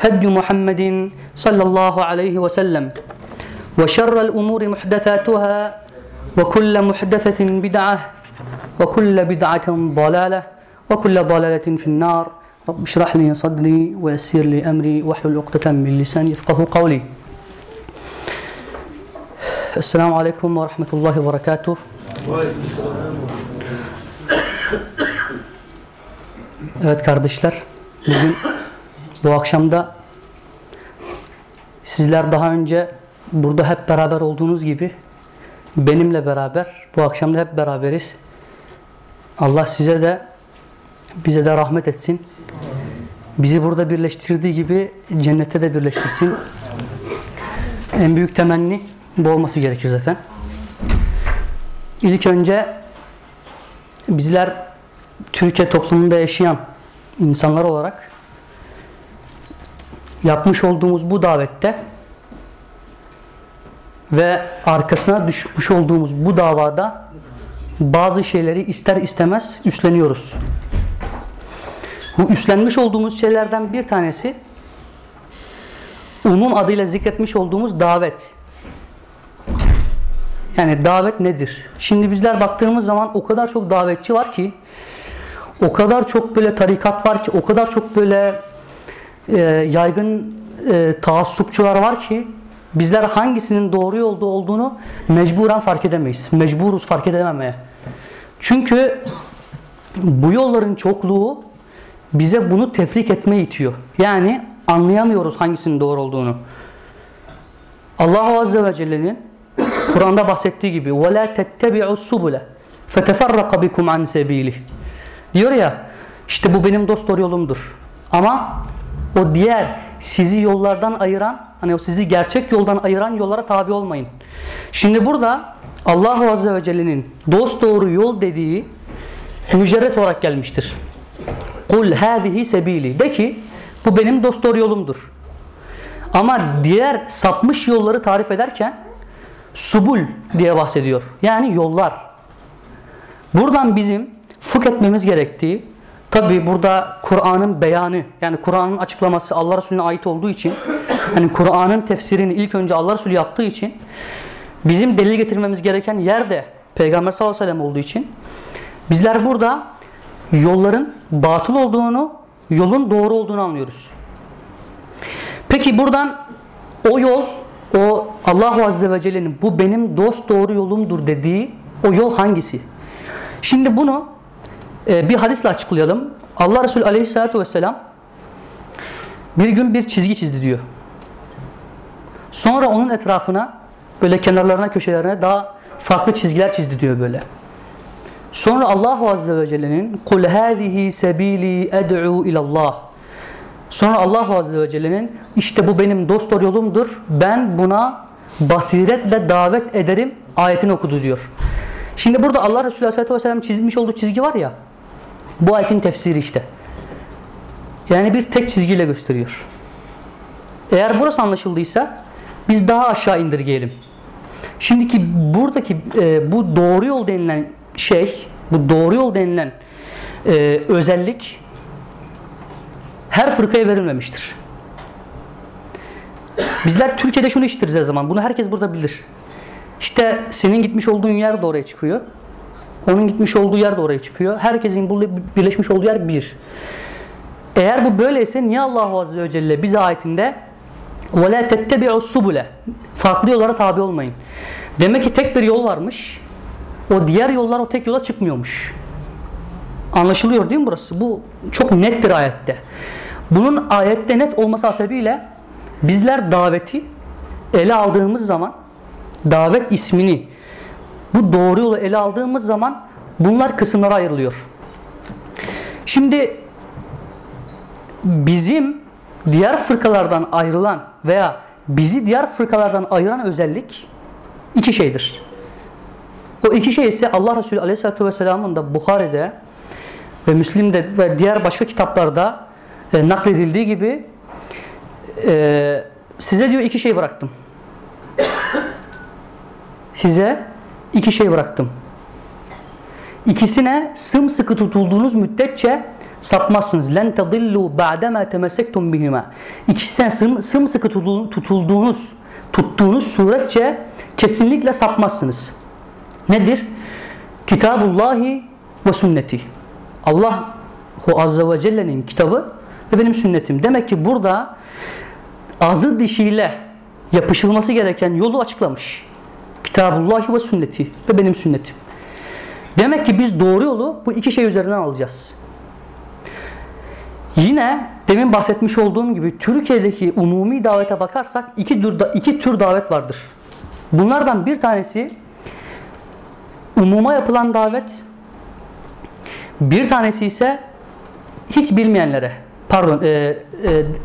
هدي محمد صلى الله عليه وسلم. وشر الأمور محدثاتها وكل محدثة بدعة وكل بدعة ضلالة وكل ضلالة في النار. رب اشرح لي صدري ويسر لي أمري واحلل عقدة من لساني يفقه قولي. السلام عليكم ورحمة الله وبركاته. Evet kardeşler, bugün bu akşamda sizler daha önce burada hep beraber olduğunuz gibi benimle beraber bu akşamda hep beraberiz. Allah size de bize de rahmet etsin. Bizi burada birleştirdiği gibi cennette de birleştirsin. En büyük temenni bu olması gerekir zaten. İlk önce bizler Türkiye toplumunda yaşayan insanlar olarak yapmış olduğumuz bu davette ve arkasına düşmüş olduğumuz bu davada bazı şeyleri ister istemez üstleniyoruz. Bu üstlenmiş olduğumuz şeylerden bir tanesi onun adıyla zikretmiş olduğumuz davet. Yani davet nedir? Şimdi bizler baktığımız zaman o kadar çok davetçi var ki o kadar çok böyle tarikat var ki o kadar çok böyle e, yaygın e, taassupçular var ki bizler hangisinin doğru yolda olduğunu mecburen fark edemeyiz. Mecburuz fark edememeye. Çünkü bu yolların çokluğu bize bunu tefrik etmeye itiyor. Yani anlayamıyoruz hangisinin doğru olduğunu. Allah Azze ve Celle'nin Kur'an'da bahsettiği gibi وَلَا تَتَّبِعُوا السُّبُلَ فَتَفَرَّقَ بِكُمْ عَنْ سَب۪يلِهِ Diyor ya işte bu benim dost doğru yolumdur. Ama o diğer sizi yollardan ayıran hani o sizi gerçek yoldan ayıran yollara tabi olmayın. Şimdi burada Allah Azze ve Celle'nin dost doğru yol dediği mücerret olarak gelmiştir. Kul hâzihi sebili. De ki bu benim dost doğru yolumdur. Ama diğer sapmış yolları tarif ederken subul diye bahsediyor. Yani yollar. Buradan bizim fıkh etmemiz gerektiği tabi burada Kur'an'ın beyanı yani Kur'an'ın açıklaması Allah Resulüne ait olduğu için hani Kur'an'ın tefsirini ilk önce Allah Resulü yaptığı için bizim delil getirmemiz gereken yer de Peygamber sallallahu aleyhi ve sellem olduğu için bizler burada yolların batıl olduğunu yolun doğru olduğunu anlıyoruz. Peki buradan o yol o Allah Azze ve Celle'nin bu benim dost doğru yolumdur dediği o yol hangisi? Şimdi bunu bir hadisle açıklayalım. Allah Resulü Aleyhisselatü Vesselam bir gün bir çizgi çizdi diyor. Sonra onun etrafına böyle kenarlarına köşelerine daha farklı çizgiler çizdi diyor böyle. Sonra Allah Azze ve Celle'nin kul hâzihi sebîlî ed'û ilallah Sonra Allah Azze ve Celle'nin işte bu benim dost yolumdur. Ben buna basiretle davet ederim ayetini okudu diyor. Şimdi burada Allah Resulü Aleyhisselatü Vesselam çizmiş olduğu çizgi var ya bu ayetin tefsiri işte. Yani bir tek çizgiyle gösteriyor. Eğer burası anlaşıldıysa biz daha aşağı indirgeyelim. Şimdiki buradaki e, bu doğru yol denilen şey, bu doğru yol denilen e, özellik her fırkaya verilmemiştir. Bizler Türkiye'de şunu işitiriz her zaman. Bunu herkes burada bilir. İşte senin gitmiş olduğun yer de oraya çıkıyor. Onun gitmiş olduğu yer de oraya çıkıyor. Herkesin burada birleşmiş olduğu yer bir. Eğer bu böyleyse niye Allahu Azze ve Celle bize ayetinde وَلَا تَتَّبِعُوا السُّبُلَ Farklı yollara tabi olmayın. Demek ki tek bir yol varmış. O diğer yollar o tek yola çıkmıyormuş. Anlaşılıyor değil mi burası? Bu çok nettir ayette. Bunun ayette net olması hasebiyle bizler daveti ele aldığımız zaman davet ismini bu doğru yolu ele aldığımız zaman bunlar kısımlara ayrılıyor. Şimdi bizim diğer fırkalardan ayrılan veya bizi diğer fırkalardan ayıran özellik iki şeydir. O iki şey ise Allah Resulü Aleyhisselatü Vesselam'ın da Bukhari'de ve Müslim'de ve diğer başka kitaplarda e, nakledildiği gibi e, size diyor iki şey bıraktım. Size iki şey bıraktım. İkisine sımsıkı tutulduğunuz müddetçe sapmazsınız. Len tadillu ba'dema temessektum bihima. İkisine sım, sımsıkı tutulduğunuz, tuttuğunuz suretçe kesinlikle sapmazsınız. Nedir? Kitabullahi ve sünneti. Allah Azze ve Celle'nin kitabı ve benim sünnetim. Demek ki burada azı dişiyle yapışılması gereken yolu açıklamış. Kitabullahi ve sünneti ve benim sünnetim. Demek ki biz doğru yolu bu iki şey üzerinden alacağız. Yine demin bahsetmiş olduğum gibi Türkiye'deki umumi davete bakarsak iki tür, iki tür davet vardır. Bunlardan bir tanesi umuma yapılan davet, bir tanesi ise hiç bilmeyenlere, pardon, e, e,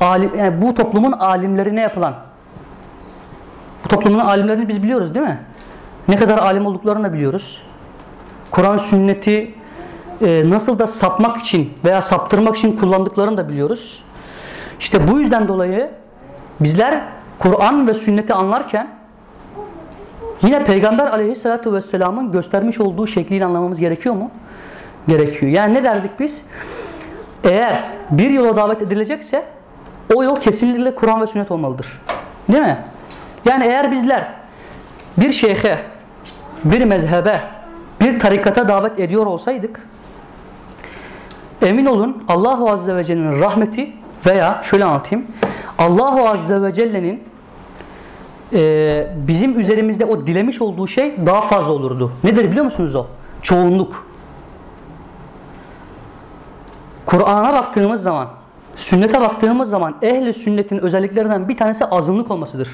alim, yani bu toplumun alimlerine yapılan. Bu toplumun alimlerini biz biliyoruz değil mi? Ne kadar alim olduklarını da biliyoruz. Kur'an sünneti e, nasıl da sapmak için veya saptırmak için kullandıklarını da biliyoruz. İşte bu yüzden dolayı bizler Kur'an ve sünneti anlarken yine Peygamber aleyhissalatü vesselamın göstermiş olduğu şekliyle anlamamız gerekiyor mu? Gerekiyor. Yani ne derdik biz? Eğer bir yola davet edilecekse o yol kesinlikle Kur'an ve sünnet olmalıdır. Değil mi? Yani eğer bizler bir şeyhe, bir mezhebe, bir tarikata davet ediyor olsaydık emin olun Allahu Azze ve Celle'nin rahmeti veya şöyle anlatayım Allahu Azze ve Celle'nin e, bizim üzerimizde o dilemiş olduğu şey daha fazla olurdu. Nedir biliyor musunuz o? Çoğunluk. Kur'an'a baktığımız zaman, sünnete baktığımız zaman ehli sünnetin özelliklerinden bir tanesi azınlık olmasıdır.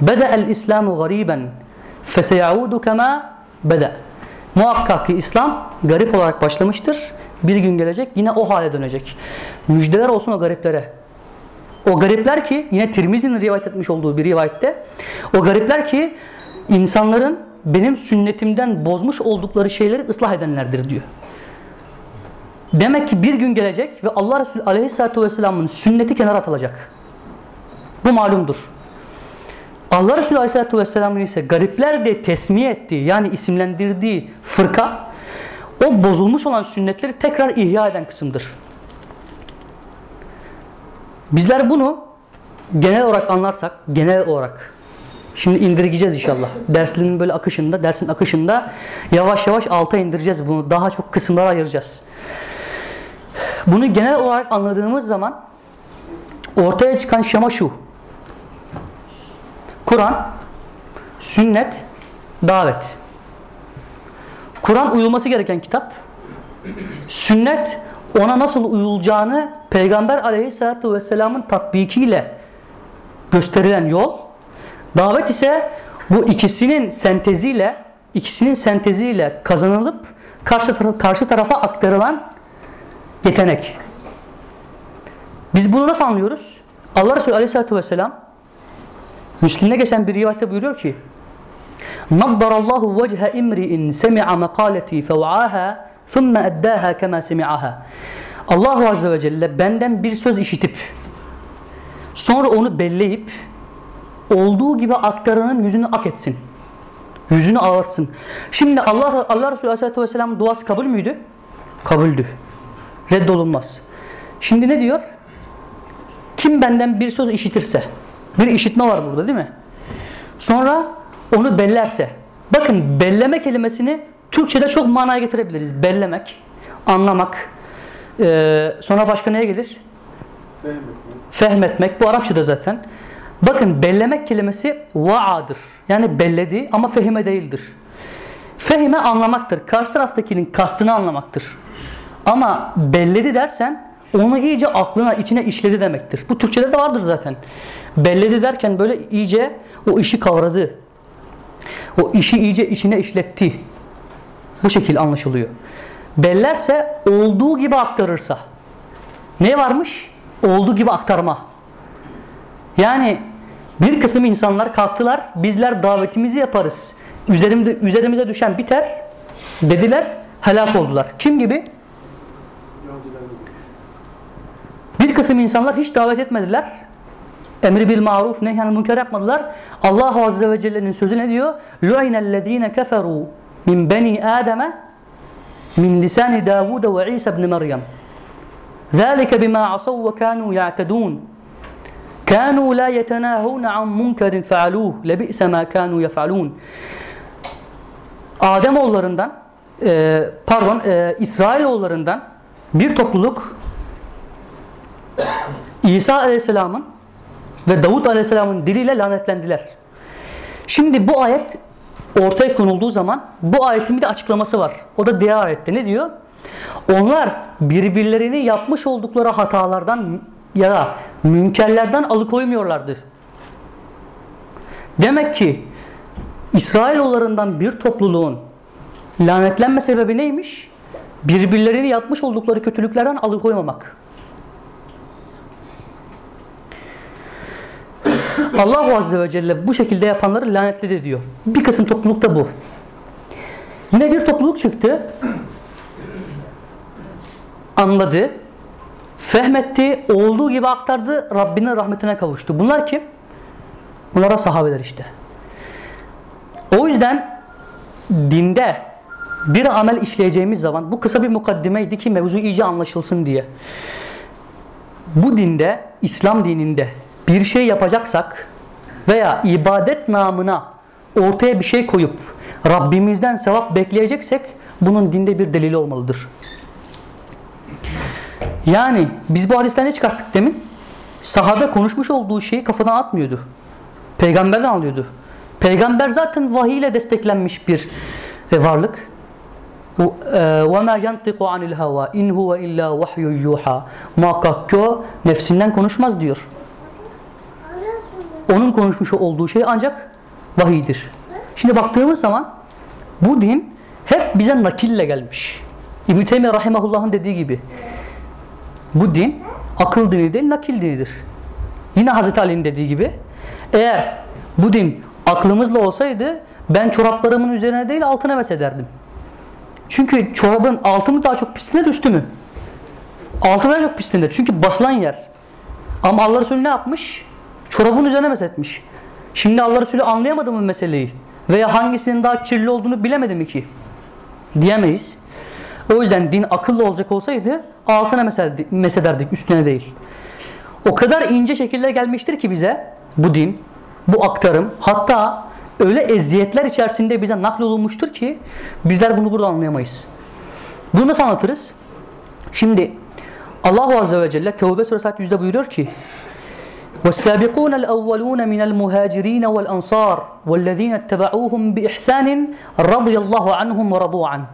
Beda'el İslamu gariben feseyaudu kema beda. Muhakkak ki İslam garip olarak başlamıştır. Bir gün gelecek yine o hale dönecek. Müjdeler olsun o gariplere. O garipler ki yine Tirmizi'nin rivayet etmiş olduğu bir rivayette o garipler ki insanların benim sünnetimden bozmuş oldukları şeyleri ıslah edenlerdir diyor. Demek ki bir gün gelecek ve Allah Resulü Aleyhisselatü Vesselam'ın sünneti kenara atılacak. Bu malumdur. Allah Resulü Aleyhisselatü Vesselam'ın ise garipler de tesmiye ettiği yani isimlendirdiği fırka o bozulmuş olan sünnetleri tekrar ihya eden kısımdır. Bizler bunu genel olarak anlarsak, genel olarak şimdi indirgeyeceğiz inşallah. Derslerin böyle akışında, dersin akışında yavaş yavaş alta indireceğiz bunu. Daha çok kısımlara ayıracağız. Bunu genel olarak anladığımız zaman ortaya çıkan şema şu. Kur'an, sünnet, davet. Kur'an uyulması gereken kitap. Sünnet ona nasıl uyulacağını Peygamber aleyhissalatü vesselamın tatbikiyle gösterilen yol. Davet ise bu ikisinin senteziyle ikisinin senteziyle kazanılıp karşı, taraf, karşı tarafa aktarılan yetenek. Biz bunu nasıl anlıyoruz? Allah Resulü Aleyhisselatü Vesselam Müslim'de geçen bir rivayette buyuruyor ki Naddarallahu vecehe imri'in semi'a mekaleti fev'aha thumme eddaha kema semi'aha Allahu Azze ve Celle benden bir söz işitip sonra onu belleyip olduğu gibi aktaranın yüzünü ak etsin. Yüzünü ağartsın. Şimdi Allah Allah Resulü Aleyhisselatü Vesselam'ın duası kabul müydü? Kabuldü. Reddolunmaz. Şimdi ne diyor? Kim benden bir söz işitirse, bir işitme var burada değil mi? Sonra onu bellerse. Bakın belleme kelimesini Türkçe'de çok manaya getirebiliriz. Bellemek, anlamak. Ee, sonra başka neye gelir? Fehmetmek. Bu Arapçada zaten. Bakın bellemek kelimesi va'adır. Yani belledi ama fehime değildir. Fehime anlamaktır. Karşı taraftakinin kastını anlamaktır. Ama belledi dersen onu iyice aklına içine işledi demektir. Bu Türkçede de vardır zaten. Belledi derken böyle iyice o işi kavradı. O işi iyice içine işletti. Bu şekil anlaşılıyor. Bellerse olduğu gibi aktarırsa. Ne varmış? Olduğu gibi aktarma. Yani bir kısım insanlar kalktılar. Bizler davetimizi yaparız. Üzerimde, üzerimize düşen biter. Dediler. Helak oldular. Kim gibi? Bir kısım insanlar hiç davet etmediler. Emri bil maruf nehyanı münker yapmadılar. Allah Azze ve Celle'nin sözü ne diyor? Lu'inellezine keferu min beni Adem'e min lisani Davud ve İsa ibn Meryem. ذلك بما عصوا وكانوا يعتدون كانوا لا يتناهون عن منكر فعلوه لبئس ما كانوا يفعلون Ademoğullarından e, pardon e, İsrailoğullarından bir topluluk İsa Aleyhisselam'ın ve Davut Aleyhisselam'ın diliyle lanetlendiler. Şimdi bu ayet ortaya konulduğu zaman bu ayetin bir de açıklaması var. O da diğer ayette ne diyor? Onlar birbirlerini yapmış oldukları hatalardan ya da münkerlerden alıkoymuyorlardı. Demek ki İsrailoğullarından bir topluluğun lanetlenme sebebi neymiş? Birbirlerini yapmış oldukları kötülüklerden alıkoymamak. Allah Azze ve Celle bu şekilde yapanları lanetledi diyor. Bir kısım topluluk da bu. Yine bir topluluk çıktı. Anladı. Fehmetti. Olduğu gibi aktardı. Rabbinin rahmetine kavuştu. Bunlar kim? Bunlara sahabeler işte. O yüzden dinde bir amel işleyeceğimiz zaman bu kısa bir mukaddimeydi ki mevzu iyice anlaşılsın diye. Bu dinde, İslam dininde bir şey yapacaksak veya ibadet namına ortaya bir şey koyup Rabbimizden sevap bekleyeceksek bunun dinde bir delili olmalıdır. Yani biz bu hadisten ne çıkarttık demin? Sahabe konuşmuş olduğu şeyi kafadan atmıyordu. Peygamberden alıyordu. Peygamber zaten vahiy ile desteklenmiş bir e, varlık. وَمَا يَنْتِقُ عَنِ الْهَوَى اِنْ هُوَ اِلَّا وَحْيُ يُوحَى Muhakkak ki o nefsinden konuşmaz diyor. Onun konuşmuş olduğu şey ancak vahiydir. Şimdi baktığımız zaman bu din hep bize nakille gelmiş. İbn-i Teymiye Rahimahullah'ın dediği gibi bu din akıl dini değil nakil dinidir. Yine Hazreti Ali'nin dediği gibi eğer bu din aklımızla olsaydı ben çoraplarımın üzerine değil altına mesederdim. Çünkü çorabın altı mı daha çok pislenir üstü mü? Altı daha çok pislenir. Çünkü basılan yer. Ama Allah Resulü ne yapmış? Çorabın üzerine mesetmiş. Şimdi Allah Resulü anlayamadı mı meseleyi? Veya hangisinin daha kirli olduğunu bilemedi mi ki? Diyemeyiz. O yüzden din akıllı olacak olsaydı altına mesederdik, üstüne değil. O kadar ince şekilde gelmiştir ki bize bu din, bu aktarım hatta öyle eziyetler içerisinde bize naklolunmuştur ki bizler bunu burada anlayamayız. Bunu nasıl anlatırız? Şimdi Allahu Azze ve Celle Tevbe suresi 100'de buyuruyor ki والسابقون الأولون من المهاجرين والأنصار والذين اتبعوهم بإحسان رضي الله عنهم ورضوا عنه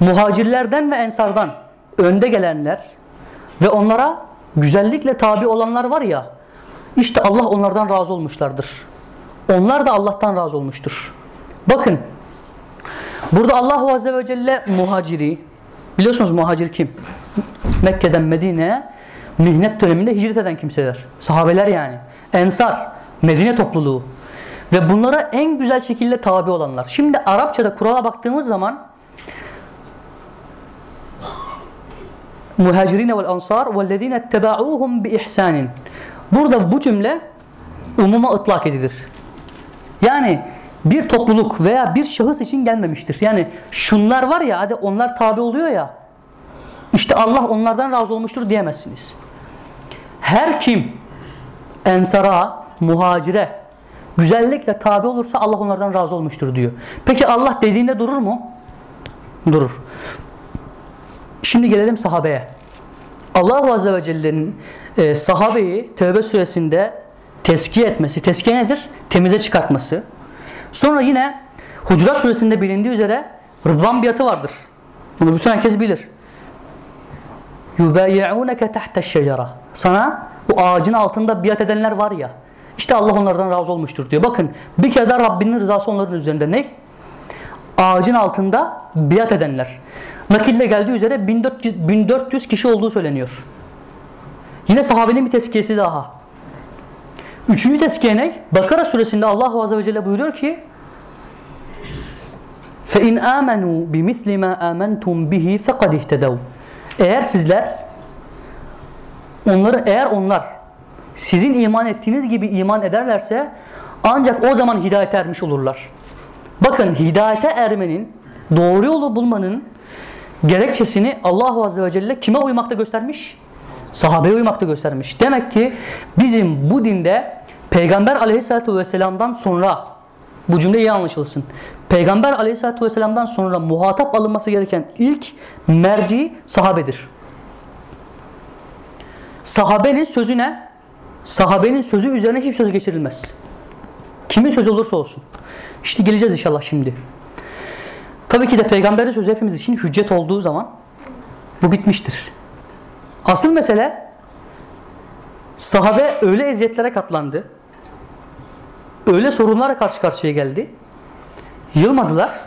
Muhacirlerden ve ensardan önde gelenler ve onlara güzellikle tabi olanlar var ya işte Allah onlardan razı olmuşlardır. Onlar da Allah'tan razı olmuştur. Bakın burada Allahu Azze ve Celle muhaciri biliyorsunuz muhacir kim? Mekke'den Medine'ye mihnet döneminde hicret eden kimseler. Sahabeler yani. Ensar, Medine topluluğu. Ve bunlara en güzel şekilde tabi olanlar. Şimdi Arapçada Kur'an'a baktığımız zaman muhacirine vel ansar vellezine etteba'uhum bi ihsanin. Burada bu cümle umuma ıtlak edilir. Yani bir topluluk veya bir şahıs için gelmemiştir. Yani şunlar var ya hadi onlar tabi oluyor ya işte Allah onlardan razı olmuştur diyemezsiniz. Her kim ensara, muhacire güzellikle tabi olursa Allah onlardan razı olmuştur diyor. Peki Allah dediğinde durur mu? Durur. Şimdi gelelim sahabeye. Allah Azze ve Celle'nin e, sahabeyi Tevbe suresinde teskiye etmesi. Teskiye nedir? Temize çıkartması. Sonra yine Hucurat suresinde bilindiği üzere rıdvan biatı vardır. Bunu bütün herkes bilir. Yubayi'uneke tahta şecera Sana bu ağacın altında biat edenler var ya. İşte Allah onlardan razı olmuştur diyor. Bakın bir kere daha Rabbinin rızası onların üzerinde ne? Ağacın altında biat edenler. Nakille geldiği üzere 1400, 1400 kişi olduğu söyleniyor. Yine sahabenin bir tezkiyesi daha. Üçüncü tezkiye ne? Bakara suresinde Allah Azze ve Celle buyuruyor ki فَاِنْ آمَنُوا بِمِثْلِ مَا آمَنْتُمْ بِهِ فَقَدْ اِهْتَدَوْا Eğer sizler onları eğer onlar sizin iman ettiğiniz gibi iman ederlerse ancak o zaman hidayete ermiş olurlar. Bakın hidayete ermenin, doğru yolu bulmanın gerekçesini Allah Azze ve Celle kime uymakta göstermiş? Sahabeye uymakta göstermiş. Demek ki bizim bu dinde Peygamber Aleyhisselatü Vesselam'dan sonra bu cümle iyi anlaşılsın. Peygamber Aleyhisselatü Vesselam'dan sonra muhatap alınması gereken ilk merci sahabedir. Sahabenin sözü ne? Sahabenin sözü üzerine hiç söz geçirilmez. Kimin sözü olursa olsun. İşte geleceğiz inşallah şimdi. Tabii ki de peygamberin sözü hepimiz için hüccet olduğu zaman bu bitmiştir. Asıl mesele sahabe öyle eziyetlere katlandı. Öyle sorunlara karşı karşıya geldi. Yılmadılar.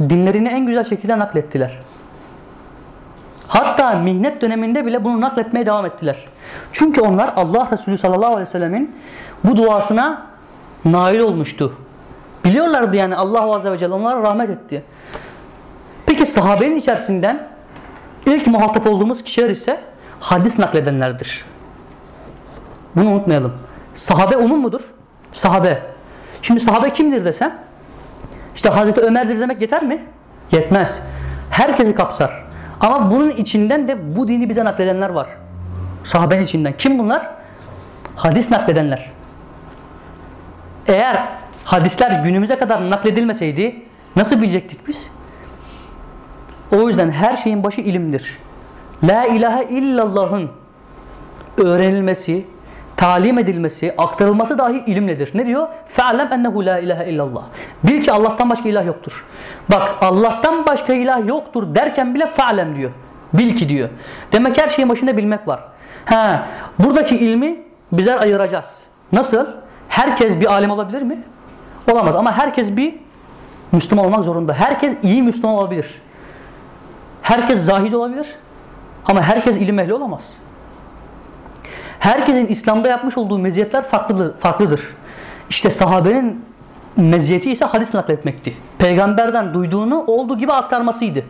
Dinlerini en güzel şekilde naklettiler. Hatta mihnet döneminde bile bunu nakletmeye devam ettiler. Çünkü onlar Allah Resulü sallallahu aleyhi ve sellemin bu duasına nail olmuştu. Biliyorlardı yani Allah Azze ve Celle onlara rahmet etti. Peki sahabenin içerisinden ilk muhatap olduğumuz kişiler ise hadis nakledenlerdir. Bunu unutmayalım. Sahabe umum mudur? Sahabe. Şimdi sahabe kimdir desem? İşte Hazreti Ömer'dir demek yeter mi? Yetmez. Herkesi kapsar. Ama bunun içinden de bu dini bize nakledenler var. Sahabenin içinden. Kim bunlar? Hadis nakledenler. Eğer hadisler günümüze kadar nakledilmeseydi nasıl bilecektik biz? O yüzden her şeyin başı ilimdir. La ilahe illallah'ın öğrenilmesi, talim edilmesi, aktarılması dahi ilimledir. Ne diyor? Fe'lem ennehu la ilahe illallah. Bil ki Allah'tan başka ilah yoktur. Bak Allah'tan başka ilah yoktur derken bile fe'lem diyor. Bil ki diyor. Demek her şeyin başında bilmek var. Ha, buradaki ilmi bizler ayıracağız. Nasıl? Herkes bir alim olabilir mi? Olamaz ama herkes bir Müslüman olmak zorunda. Herkes iyi Müslüman olabilir. Herkes zahid olabilir. Ama herkes ilim ehli olamaz. Herkesin İslam'da yapmış olduğu meziyetler farklıdır. farklıdır. İşte sahabenin meziyeti ise hadis nakletmekti. Peygamberden duyduğunu olduğu gibi aktarmasıydı.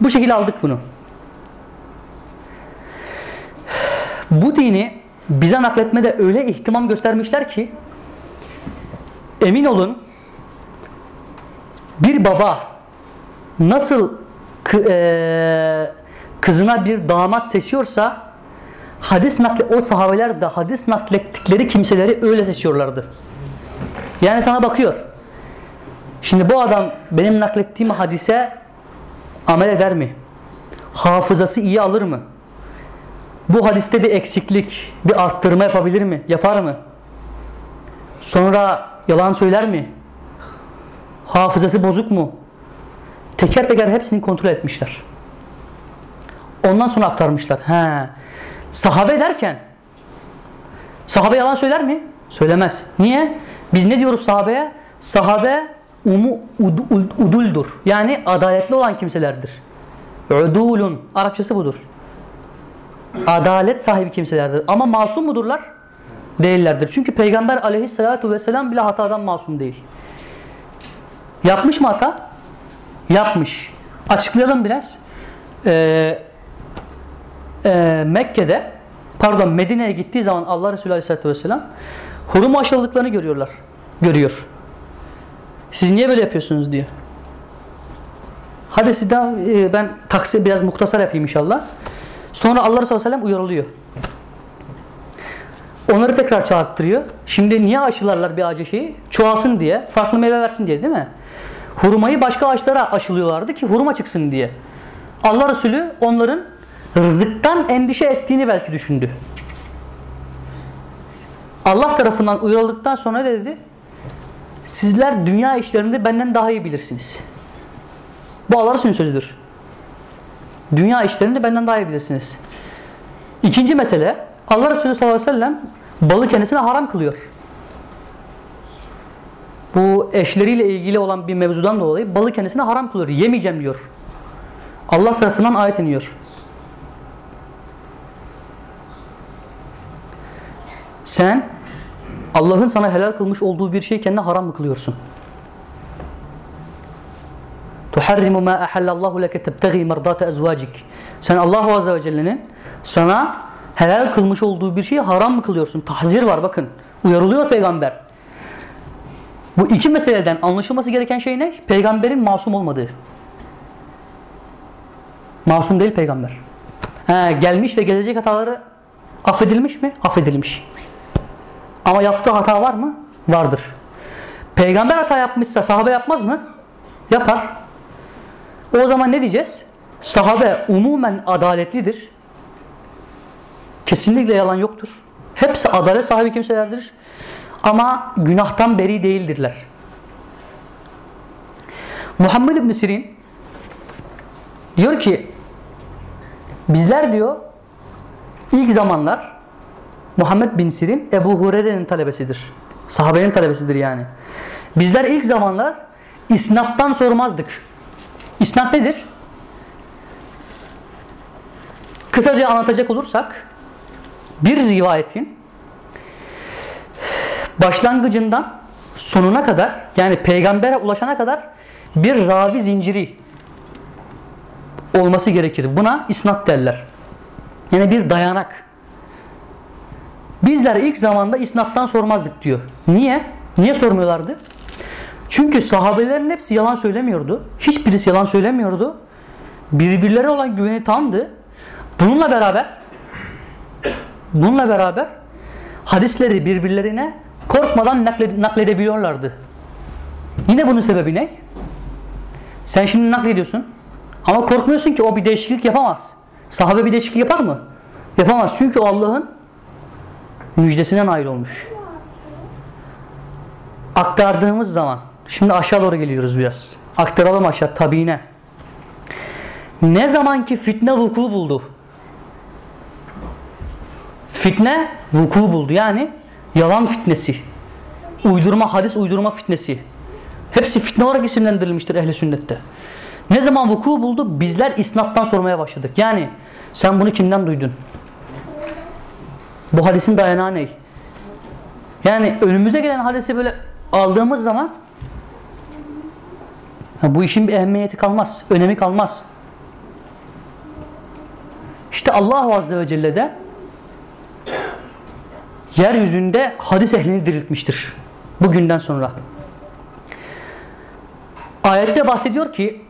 Bu şekilde aldık bunu. Bu dini bize nakletmede öyle ihtimam göstermişler ki emin olun bir baba nasıl kızına bir damat seçiyorsa hadis nakle o sahabeler de hadis naklettikleri kimseleri öyle seçiyorlardı. Yani sana bakıyor. Şimdi bu adam benim naklettiğim hadise amel eder mi? Hafızası iyi alır mı? Bu hadiste bir eksiklik, bir arttırma yapabilir mi? Yapar mı? Sonra yalan söyler mi? Hafızası bozuk mu? Teker teker hepsini kontrol etmişler. Ondan sonra aktarmışlar. He. Sahabe derken sahabe yalan söyler mi? Söylemez. Niye? Biz ne diyoruz sahabeye? Sahabe umu ud, ud, uduldur. Yani adaletli olan kimselerdir. Udulun. Arapçası budur. Adalet sahibi kimselerdir. Ama masum mudurlar? Değillerdir. Çünkü Peygamber aleyhissalatu vesselam bile hatadan masum değil. Yapmış mı hata? Yapmış. Açıklayalım biraz. Ee, e, Mekke'de pardon Medine'ye gittiği zaman Allah Resulü Aleyhisselatü Vesselam hurma aşıladıklarını görüyorlar. Görüyor. Siz niye böyle yapıyorsunuz diyor. Hadi sizden e, ben taksi biraz muhtasar yapayım inşallah. Sonra Allah Resulü Aleyhisselam uyarılıyor. Onları tekrar çağırttırıyor. Şimdi niye aşılarlar bir ağaca şeyi? Çoğalsın diye, farklı meyve versin diye değil mi? Hurmayı başka ağaçlara aşılıyorlardı ki hurma çıksın diye. Allah Resulü onların rızıktan endişe ettiğini belki düşündü. Allah tarafından uyarıldıktan sonra ne dedi? Sizler dünya işlerinde benden daha iyi bilirsiniz. Bu Allah Resulü'nün sözüdür. Dünya işlerinde benden daha iyi bilirsiniz. İkinci mesele Allah Resulü sallallahu aleyhi ve sellem balı kendisine haram kılıyor. Bu eşleriyle ilgili olan bir mevzudan dolayı balı kendisine haram kılıyor. Yemeyeceğim diyor. Allah tarafından ayet iniyor. Sen Allah'ın sana helal kılmış olduğu bir şeyi kendine haram mı kılıyorsun? Tuharrimu ma ahallallahu leke tebtegi merdate ezvacik. Sen Allah Azze ve Celle'nin sana helal kılmış olduğu bir şeyi haram mı kılıyorsun? Tahzir var bakın. Uyarılıyor peygamber. Bu iki meseleden anlaşılması gereken şey ne? Peygamberin masum olmadığı. Masum değil peygamber. He, gelmiş ve gelecek hataları affedilmiş mi? Affedilmiş. Ama yaptığı hata var mı? Vardır. Peygamber hata yapmışsa sahabe yapmaz mı? Yapar. O zaman ne diyeceğiz? Sahabe umumen adaletlidir. Kesinlikle yalan yoktur. Hepsi adalet sahibi kimselerdir. Ama günahtan beri değildirler. Muhammed İbn Sirin diyor ki bizler diyor ilk zamanlar Muhammed bin Sirin Ebu Hureyre'nin talebesidir. Sahabenin talebesidir yani. Bizler ilk zamanlar isnattan sormazdık. İsnat nedir? Kısaca anlatacak olursak bir rivayetin başlangıcından sonuna kadar yani peygambere ulaşana kadar bir ravi zinciri olması gerekir. Buna isnat derler. Yani bir dayanak. Bizler ilk zamanda isnattan sormazdık diyor. Niye? Niye sormuyorlardı? Çünkü sahabelerin hepsi yalan söylemiyordu. Hiçbirisi yalan söylemiyordu. Birbirlerine olan güveni tamdı. Bununla beraber bununla beraber hadisleri birbirlerine korkmadan nakledebiliyorlardı. Yine bunun sebebi ne? Sen şimdi naklediyorsun ama korkmuyorsun ki o bir değişiklik yapamaz. Sahabe bir değişiklik yapar mı? Yapamaz. Çünkü Allah'ın müjdesine nail olmuş. Aktardığımız zaman şimdi aşağı doğru geliyoruz biraz. Aktaralım aşağı tabiine. Ne zaman ki fitne vuku buldu. Fitne vuku buldu. Yani yalan fitnesi. Uydurma hadis uydurma fitnesi. Hepsi fitne olarak isimlendirilmiştir ehli sünnette. Ne zaman vuku buldu? Bizler isnattan sormaya başladık. Yani sen bunu kimden duydun? Bu hadisin dayanağı ne? Yani önümüze gelen hadisi böyle aldığımız zaman bu işin bir ehemmiyeti kalmaz, önemi kalmaz. İşte Allah Azze ve Celle de yeryüzünde hadis ehlini diriltmiştir. Bugünden sonra. Ayette bahsediyor ki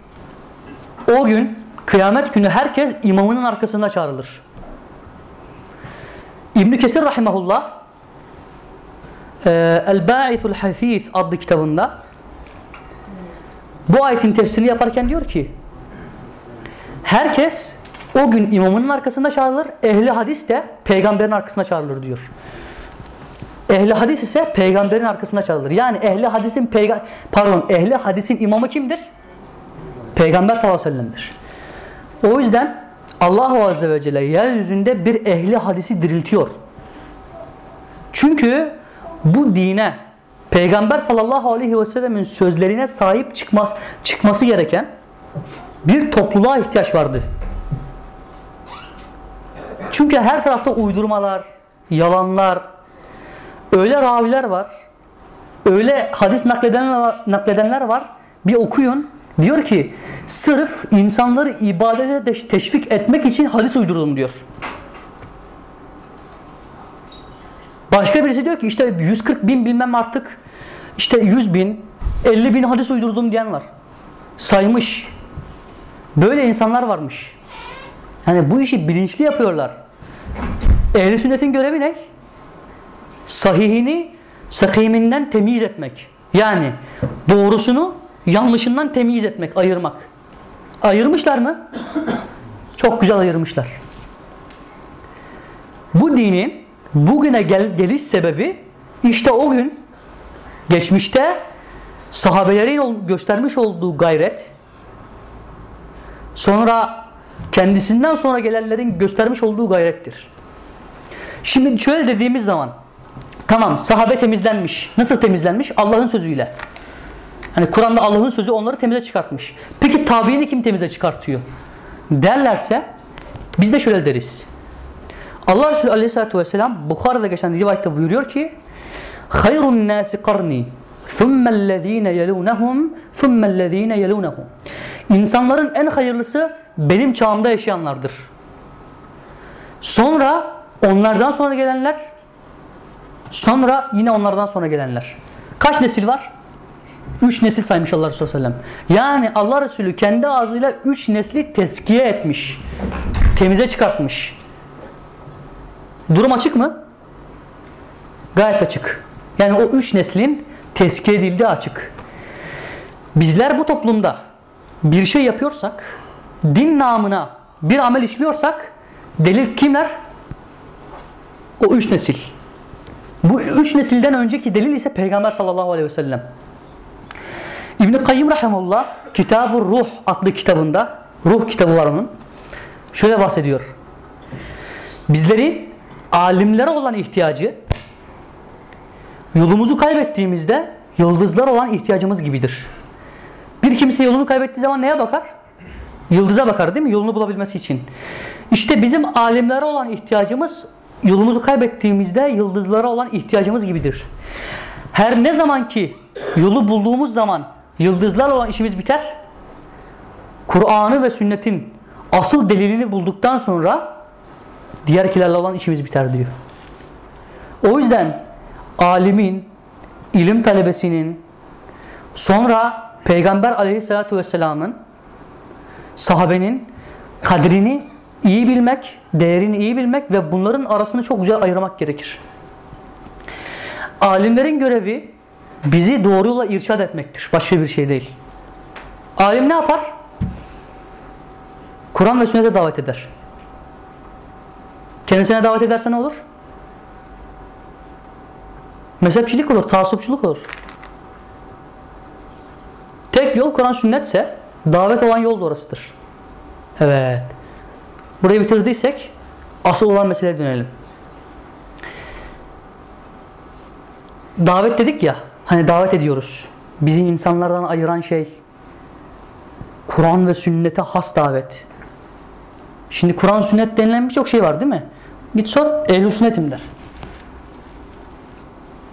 o gün kıyamet günü herkes imamının arkasında çağrılır. İbn Kesir rahimehullah El-Ba'ithul Hasith adlı kitabında bu ayetin tefsirini yaparken diyor ki herkes o gün imamının arkasında çağrılır, ehli hadis de peygamberin arkasında çağrılır diyor. Ehli hadis ise peygamberin arkasında çağrılır. Yani ehli hadisin peyga pardon, ehli hadisin imamı kimdir? Peygamber sallallahu aleyhi ve sellem'dir. O yüzden Allah Azze ve Celle yeryüzünde bir ehli hadisi diriltiyor. Çünkü bu dine Peygamber sallallahu aleyhi ve sellemin sözlerine sahip çıkmaz, çıkması gereken bir topluluğa ihtiyaç vardı. Çünkü her tarafta uydurmalar, yalanlar, öyle raviler var, öyle hadis nakledenler nakledenler var. Bir okuyun. Diyor ki sırf insanları ibadete teşvik etmek için hadis uydurdum diyor. Başka birisi diyor ki işte 140 bin bilmem artık işte 100 bin 50 bin hadis uydurdum diyen var. Saymış. Böyle insanlar varmış. Hani bu işi bilinçli yapıyorlar. Ehli sünnetin görevi ne? Sahihini sakiminden temiz etmek. Yani doğrusunu yanlışından temiz etmek, ayırmak. Ayırmışlar mı? Çok güzel ayırmışlar. Bu dinin bugüne gel geliş sebebi işte o gün geçmişte sahabelerin göstermiş olduğu gayret sonra kendisinden sonra gelenlerin göstermiş olduğu gayrettir. Şimdi şöyle dediğimiz zaman tamam sahabe temizlenmiş. Nasıl temizlenmiş? Allah'ın sözüyle. Hani Kur'an'da Allah'ın sözü onları temize çıkartmış. Peki tabiini kim temize çıkartıyor? Derlerse biz de şöyle deriz. Allah Resulü Aleyhisselatü Vesselam Bukhari'de geçen rivayette buyuruyor ki Hayrun nasi karni thummellezine yelunehum thummellezine yelunehum İnsanların en hayırlısı benim çağımda yaşayanlardır. Sonra onlardan sonra gelenler sonra yine onlardan sonra gelenler. Kaç nesil var? Üç nesil saymış Allah Resulü Sellem. Yani Allah Resulü kendi ağzıyla üç nesli teskiye etmiş. Temize çıkartmış. Durum açık mı? Gayet açık. Yani o üç neslin teskiye edildiği açık. Bizler bu toplumda bir şey yapıyorsak, din namına bir amel işliyorsak, delil kimler? O üç nesil. Bu üç nesilden önceki delil ise Peygamber sallallahu aleyhi ve sellem. İbn-i Kayyım Rahimullah Kitab-ı Ruh adlı kitabında, Ruh kitabı var onun. Şöyle bahsediyor. Bizlerin alimlere olan ihtiyacı yolumuzu kaybettiğimizde yıldızlar olan ihtiyacımız gibidir. Bir kimse yolunu kaybettiği zaman neye bakar? Yıldıza bakar değil mi? Yolunu bulabilmesi için. İşte bizim alimlere olan ihtiyacımız yolumuzu kaybettiğimizde yıldızlara olan ihtiyacımız gibidir. Her ne zaman ki yolu bulduğumuz zaman yıldızlarla olan işimiz biter. Kur'an'ı ve sünnetin asıl delilini bulduktan sonra diğerkilerle olan işimiz biter diyor. O yüzden alimin, ilim talebesinin, sonra Peygamber aleyhissalatü vesselamın, sahabenin kadrini iyi bilmek, değerini iyi bilmek ve bunların arasını çok güzel ayırmak gerekir. Alimlerin görevi bizi doğru yola irşad etmektir. Başka bir şey değil. Alim ne yapar? Kur'an ve sünnete davet eder. Kendisine davet ederse ne olur? Mezhepçilik olur, taassupçuluk olur. Tek yol Kur'an sünnetse davet olan yol da orasıdır. Evet. Burayı bitirdiysek asıl olan meseleye dönelim. Davet dedik ya, hani davet ediyoruz. Bizi insanlardan ayıran şey Kur'an ve sünnete has davet. Şimdi Kur'an sünnet denilen birçok şey var değil mi? Git sor, ehl sünnetim der.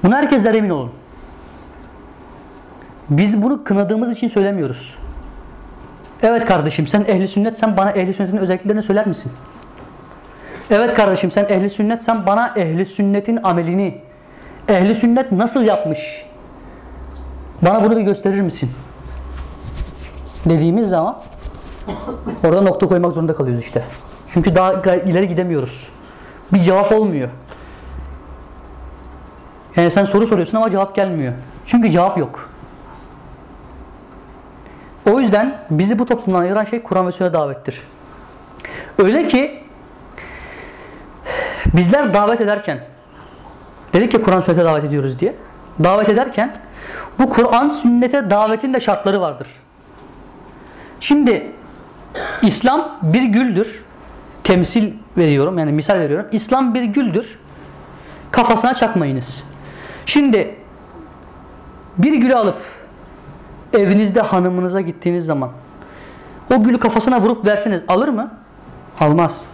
Buna herkesler emin olun. Biz bunu kınadığımız için söylemiyoruz. Evet kardeşim sen ehli sünnet sen bana ehli sünnetin özelliklerini söyler misin? Evet kardeşim sen ehli sünnet sen bana ehli sünnetin amelini ehli sünnet nasıl yapmış? Bana bunu bir gösterir misin? Dediğimiz zaman orada nokta koymak zorunda kalıyoruz işte. Çünkü daha ileri gidemiyoruz. Bir cevap olmuyor. Yani sen soru soruyorsun ama cevap gelmiyor. Çünkü cevap yok. O yüzden bizi bu toplumdan ayıran şey Kur'an ve sünnet davettir. Öyle ki bizler davet ederken dedik ki Kur'an sünnete davet ediyoruz diye. Davet ederken bu Kur'an sünnete davetin de şartları vardır. Şimdi İslam bir güldür. Temsil veriyorum yani misal veriyorum. İslam bir güldür. Kafasına çakmayınız. Şimdi bir gülü alıp evinizde hanımınıza gittiğiniz zaman o gülü kafasına vurup verseniz alır mı? Almaz.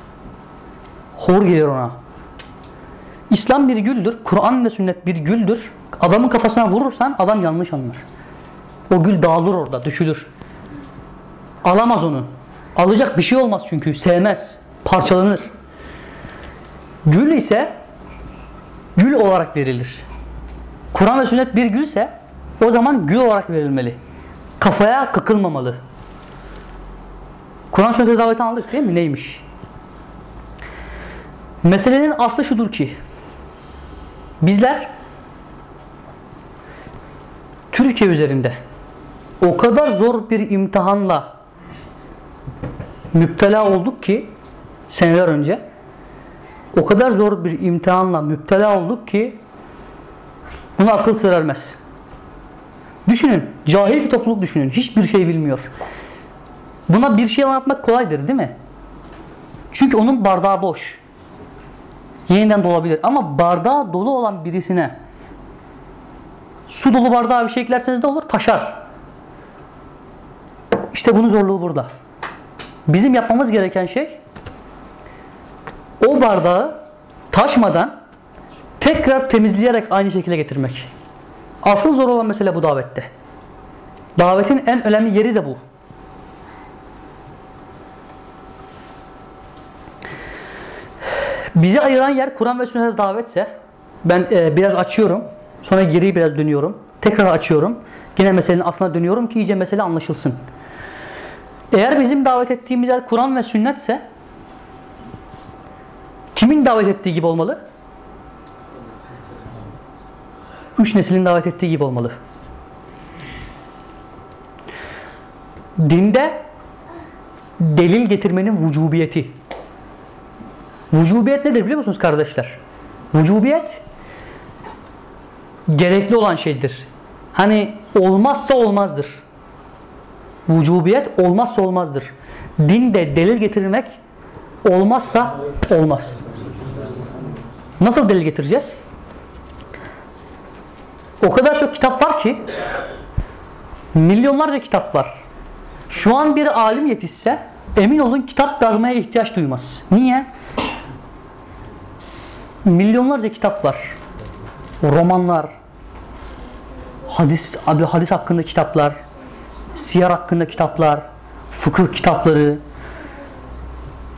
Hor gelir ona. İslam bir güldür. Kur'an ve sünnet bir güldür. Adamın kafasına vurursan adam yanlış anlar. O gül dağılır orada, düşülür. Alamaz onu. Alacak bir şey olmaz çünkü sevmez. Parçalanır. Gül ise gül olarak verilir. Kur'an ve sünnet bir gülse o zaman gül olarak verilmeli. Kafaya kıkılmamalı. Kur'an sünnete daveti aldık değil mi? Neymiş? Meselenin aslı şudur ki bizler Türkiye üzerinde o kadar zor bir imtihanla müptela olduk ki seneler önce o kadar zor bir imtihanla müptela olduk ki buna akıl sır ermez. Düşünün, cahil bir topluluk düşünün. Hiçbir şey bilmiyor. Buna bir şey anlatmak kolaydır değil mi? Çünkü onun bardağı boş. Yeniden dolabilir. Ama bardağı dolu olan birisine su dolu bardağa bir şey eklerseniz ne olur? Taşar. İşte bunun zorluğu burada. Bizim yapmamız gereken şey o bardağı taşmadan tekrar temizleyerek aynı şekilde getirmek. Asıl zor olan mesele bu davette. Davetin en önemli yeri de bu. Bizi ayıran yer Kur'an ve sünnete davetse ben e, biraz açıyorum. Sonra geriye biraz dönüyorum. Tekrar açıyorum. Yine meselenin aslına dönüyorum ki iyice mesele anlaşılsın. Eğer bizim davet ettiğimiz yer Kur'an ve sünnetse kimin davet ettiği gibi olmalı? Üç neslin davet ettiği gibi olmalı. Dinde delil getirmenin vücubiyeti. Vücubiyet nedir biliyor musunuz kardeşler? Vücubiyet gerekli olan şeydir. Hani olmazsa olmazdır. Vücubiyet olmazsa olmazdır. Dinde delil getirmek olmazsa olmaz. Nasıl delil getireceğiz? O kadar çok kitap var ki milyonlarca kitap var. Şu an bir alim yetişse emin olun kitap yazmaya ihtiyaç duymaz. Niye? Milyonlarca kitap var. Romanlar, hadis, hadis hakkında kitaplar, siyer hakkında kitaplar, fıkıh kitapları,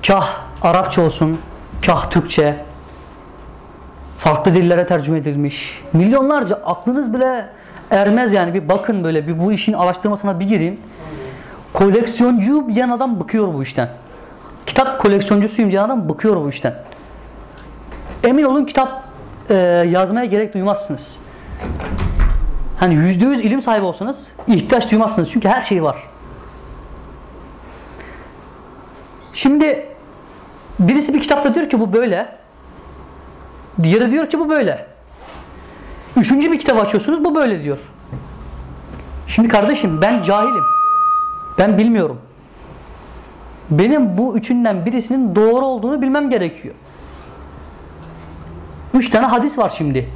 kah Arapça olsun, kah Türkçe, farklı dillere tercüme edilmiş. Milyonlarca aklınız bile ermez yani bir bakın böyle bir bu işin araştırmasına bir girin. Koleksiyoncu diyen adam bıkıyor bu işten. Kitap koleksiyoncusuyum diyen adam bıkıyor bu işten. Emin olun kitap e, yazmaya gerek duymazsınız. Hani yüzde yüz ilim sahibi olsanız ihtiyaç duymazsınız. Çünkü her şey var. Şimdi birisi bir kitapta diyor ki bu böyle. Diğeri diyor ki bu böyle. Üçüncü bir kitap açıyorsunuz bu böyle diyor. Şimdi kardeşim ben cahilim. Ben bilmiyorum. Benim bu üçünden birisinin doğru olduğunu bilmem gerekiyor. Üç tane hadis var şimdi.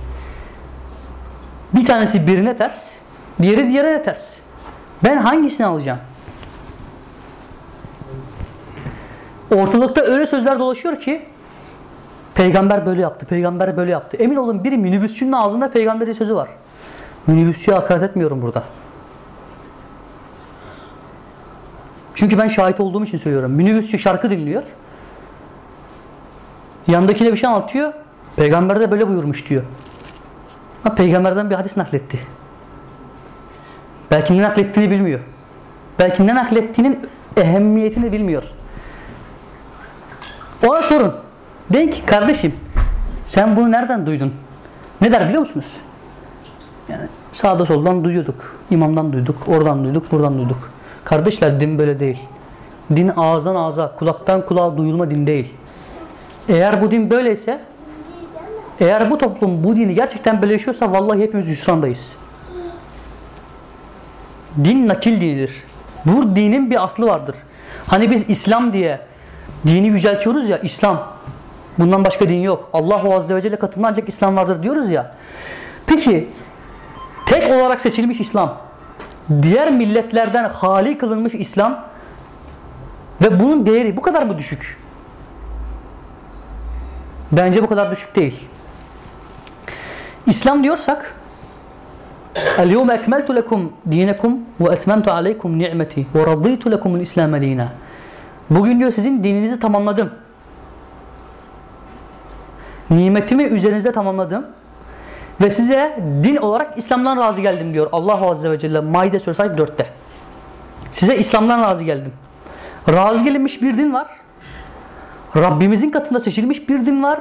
Bir tanesi birine ters, diğeri diğerine ters. Ben hangisini alacağım? Ortalıkta öyle sözler dolaşıyor ki peygamber böyle yaptı, peygamber böyle yaptı. Emin olun biri minibüsçünün ağzında peygamberin sözü var. Minibüsçüye hakaret etmiyorum burada. Çünkü ben şahit olduğum için söylüyorum. Minibüsçü şarkı dinliyor. Yanındakine bir şey anlatıyor. Peygamber de böyle buyurmuş diyor. Ha, peygamberden bir hadis nakletti. Belki ne naklettiğini bilmiyor. Belki ne naklettiğinin ehemmiyetini bilmiyor. Ona sorun. Deyin ki kardeşim sen bunu nereden duydun? Ne der biliyor musunuz? Yani sağda soldan duyuyorduk. İmamdan duyduk, oradan duyduk, buradan duyduk. Kardeşler din böyle değil. Din ağızdan ağza, kulaktan kulağa duyulma din değil. Eğer bu din böyleyse eğer bu toplum bu dini gerçekten böyle vallahi hepimiz hüsrandayız. Din nakil dinidir. Bu dinin bir aslı vardır. Hani biz İslam diye dini yüceltiyoruz ya İslam. Bundan başka din yok. Allahu Azze ve Celle katında ancak İslam vardır diyoruz ya. Peki tek olarak seçilmiş İslam, diğer milletlerden hali kılınmış İslam ve bunun değeri bu kadar mı düşük? Bence bu kadar düşük değil. İslam diyorsak lekum dinekum ve etmentu aleykum ni'meti ve raditu lekumul İslam dina. Bugün diyor sizin dininizi tamamladım. Nimetimi üzerinize tamamladım. Ve size din olarak İslam'dan razı geldim diyor Allah Azze ve Celle Maide Suresi ayet 4'te. Size İslam'dan razı geldim. Razı gelinmiş bir din var. Rabbimizin katında seçilmiş bir din var.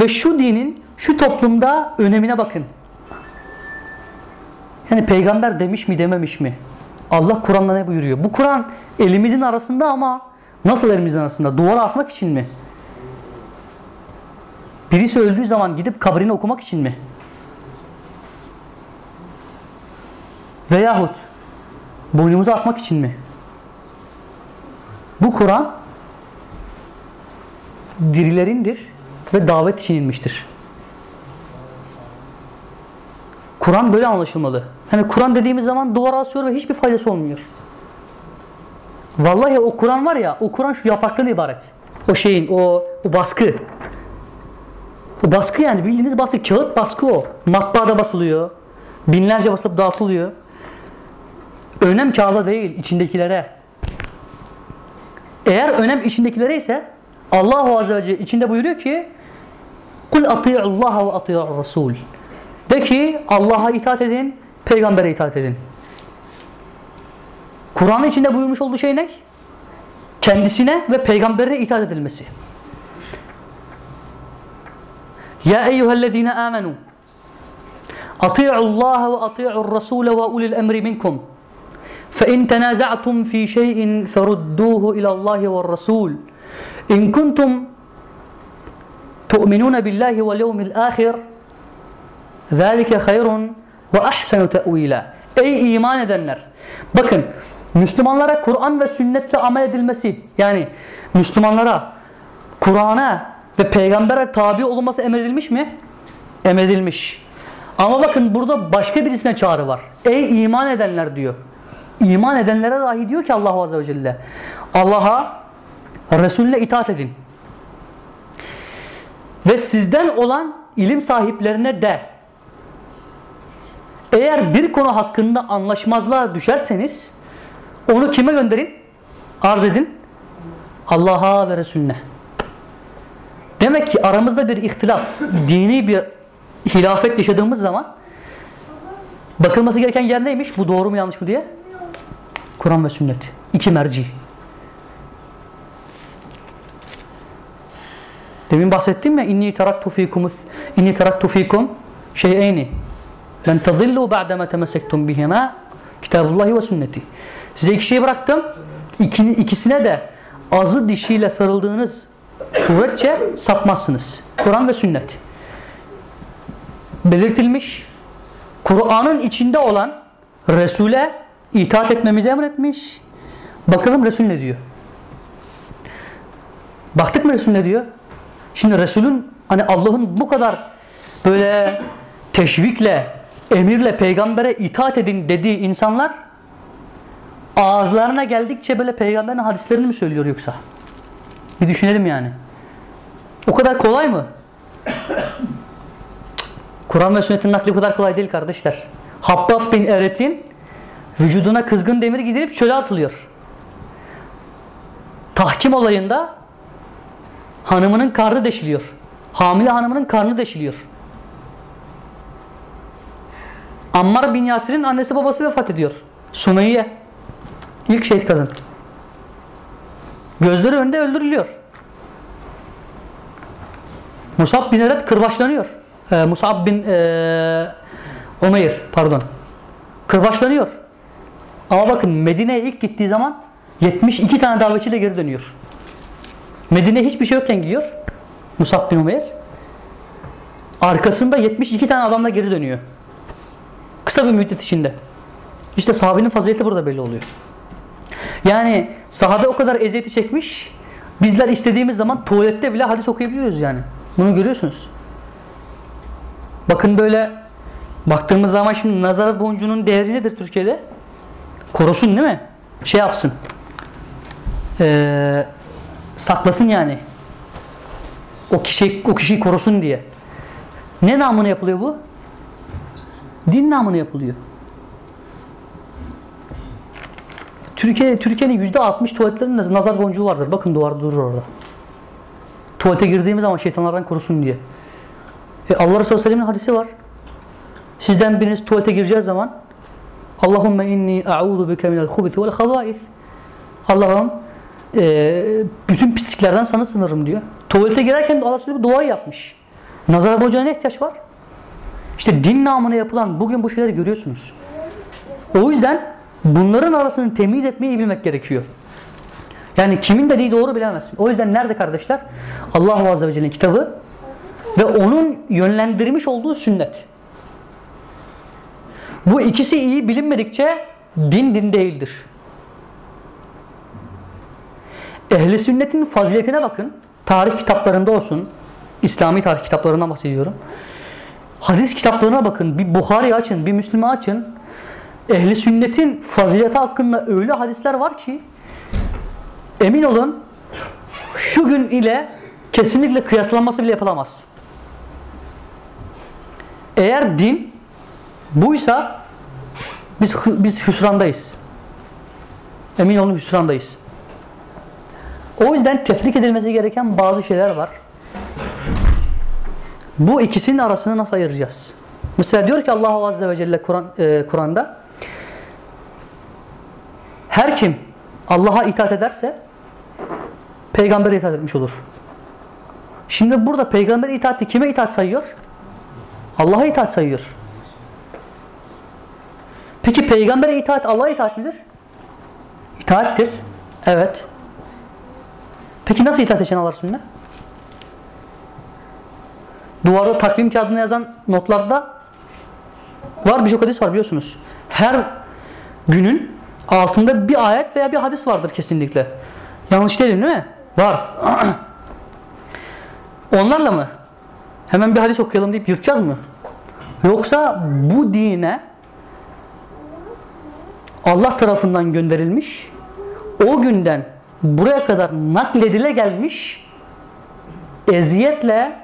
Ve şu dinin şu toplumda önemine bakın. Yani peygamber demiş mi dememiş mi? Allah Kur'an'da ne buyuruyor? Bu Kur'an elimizin arasında ama nasıl elimizin arasında? Duvara asmak için mi? Birisi öldüğü zaman gidip kabrini okumak için mi? Veyahut boynumuza asmak için mi? Bu Kur'an dirilerindir ve davet için inmiştir. Kur'an böyle anlaşılmalı. Hani Kur'an dediğimiz zaman duvara asıyor ve hiçbir faydası olmuyor. Vallahi o Kur'an var ya, o Kur'an şu yapraktan ibaret. O şeyin, o, o baskı. O baskı yani bildiğiniz baskı, kağıt baskı o. Matbaada basılıyor. Binlerce basılıp dağıtılıyor. Önem kağıda değil, içindekilere. Eğer önem içindekilere ise Allah Azze ve Celle içinde buyuruyor ki Kul ati'ullaha ve ati'ur rasul. De ki Allah'a itaat edin, peygambere itaat edin. Kur'an'ın içinde buyurmuş olduğu şey ne? Kendisine ve peygambere itaat edilmesi. Ya eyyühellezine amenu ati'u Allah ve ati'ur rasul ve ulil emri minkum. فإن تنازعتم في شيء فردوه إلى الله والرسول إن كنتم تؤمنون بالله واليوم الآخر ذلك خير وأحسن تأويلا Ey iman edenler! Bakın Müslümanlara Kur'an ve sünnetle amel edilmesi yani Müslümanlara Kur'an'a ve peygambere tabi olunması emredilmiş mi? Emredilmiş. Ama bakın burada başka birisine çağrı var. Ey iman edenler diyor. İman edenlere dahi diyor ki Allah Azze ve Celle Allah'a Resulüne itaat edin. Ve sizden olan ilim sahiplerine de eğer bir konu hakkında anlaşmazlığa düşerseniz onu kime gönderin? Arz edin. Allah'a ve Resulüne. Demek ki aramızda bir ihtilaf, dini bir hilafet yaşadığımız zaman bakılması gereken yer neymiş? Bu doğru mu yanlış mı diye? Kur'an ve sünnet. İki merci. Demin bahsettim ya inni taraktu fikum inni taraktu fikum şey'eyni len tadillu ba'dema temessektum bihima kitabullahi ve sünneti. Size iki şey bıraktım. İkini, ikisine de azı dişiyle sarıldığınız suretçe sapmazsınız. Kur'an ve sünnet. Belirtilmiş. Kur'an'ın içinde olan Resul'e itaat etmemizi emretmiş. Bakalım Resul ne diyor? Baktık mı Resul ne diyor? Şimdi Resul'ün hani Allah'ın bu kadar böyle teşvikle, emirle peygambere itaat edin dediği insanlar ağızlarına geldikçe böyle peygamberin hadislerini mi söylüyor yoksa? Bir düşünelim yani. O kadar kolay mı? Kur'an ve sünnetin nakli kadar kolay değil kardeşler. Habbab bin Eret'in vücuduna kızgın demir gidilip çöle atılıyor. Tahkim olayında hanımının karnı deşiliyor. Hamile hanımının karnı deşiliyor. Ammar bin Yasir'in annesi babası vefat ediyor. Sumeyye. ilk şehit kadın. Gözleri önünde öldürülüyor. Musab bin Eret kırbaçlanıyor. Ee, Musab bin ee, Umeyr pardon. Kırbaçlanıyor. Ama bakın Medine'ye ilk gittiği zaman 72 tane davetçiyle geri dönüyor. Medine hiçbir şey yokken gidiyor. Musab bin Umeyr. Arkasında 72 tane adamla geri dönüyor. Kısa bir müddet içinde. İşte sahabenin fazileti burada belli oluyor. Yani sahabe o kadar eziyeti çekmiş. Bizler istediğimiz zaman tuvalette bile hadis okuyabiliyoruz yani. Bunu görüyorsunuz. Bakın böyle baktığımız zaman şimdi nazar boncuğunun değeri nedir Türkiye'de? Korusun değil mi? Şey yapsın. Ee, saklasın yani. O kişi o kişiyi korusun diye. Ne namına yapılıyor bu? Din namına yapılıyor. Türkiye Türkiye'nin yüzde 60 tuvaletlerinde nazar boncuğu vardır. Bakın duvarda durur orada. Tuvalete girdiğimiz zaman şeytanlardan korusun diye. E Allah Resulü Sellem'in hadisi var. Sizden biriniz tuvalete gireceği zaman Allahümme inni a'udhu bike minel hubuthi vel habais. Allah'ım e, bütün pisliklerden sana sınırım diyor. Tuvalete girerken Allah Resulü dua yapmış. Nazar boncuğuna ne ihtiyaç var? İşte din namına yapılan bugün bu şeyleri görüyorsunuz. O yüzden bunların arasını temiz etmeyi bilmek gerekiyor. Yani kimin dediği doğru bilemezsin. O yüzden nerede kardeşler? Allah Azze ve Celle'nin kitabı ve onun yönlendirmiş olduğu sünnet. Bu ikisi iyi bilinmedikçe din din değildir. Ehli sünnetin faziletine bakın. Tarih kitaplarında olsun. İslami tarih kitaplarından bahsediyorum. Hadis kitaplarına bakın. Bir Bukhari açın, bir Müslüman açın. Ehli sünnetin fazileti hakkında öyle hadisler var ki emin olun şu gün ile kesinlikle kıyaslanması bile yapılamaz. Eğer din buysa biz biz hüsrandayız. Emin olun hüsrandayız. O yüzden tefrik edilmesi gereken bazı şeyler var. Bu ikisinin arasını nasıl ayıracağız? Mesela diyor ki Allah Azze ve Celle e, Kur'an'da her kim Allah'a itaat ederse peygambere itaat etmiş olur. Şimdi burada peygamber itaati kime itaat sayıyor? Allah'a itaat sayıyor. Peki peygambere itaat Allah'a itaat midir? İtaattir. Evet. Peki nasıl itaat edeceksin Allah Resulüne? Duvarda takvim kağıdına yazan notlarda var birçok hadis var biliyorsunuz. Her günün altında bir ayet veya bir hadis vardır kesinlikle. Yanlış değilim değil mi? Var. Onlarla mı? Hemen bir hadis okuyalım deyip yırtacağız mı? Yoksa bu dine Allah tarafından gönderilmiş o günden buraya kadar nakledile gelmiş eziyetle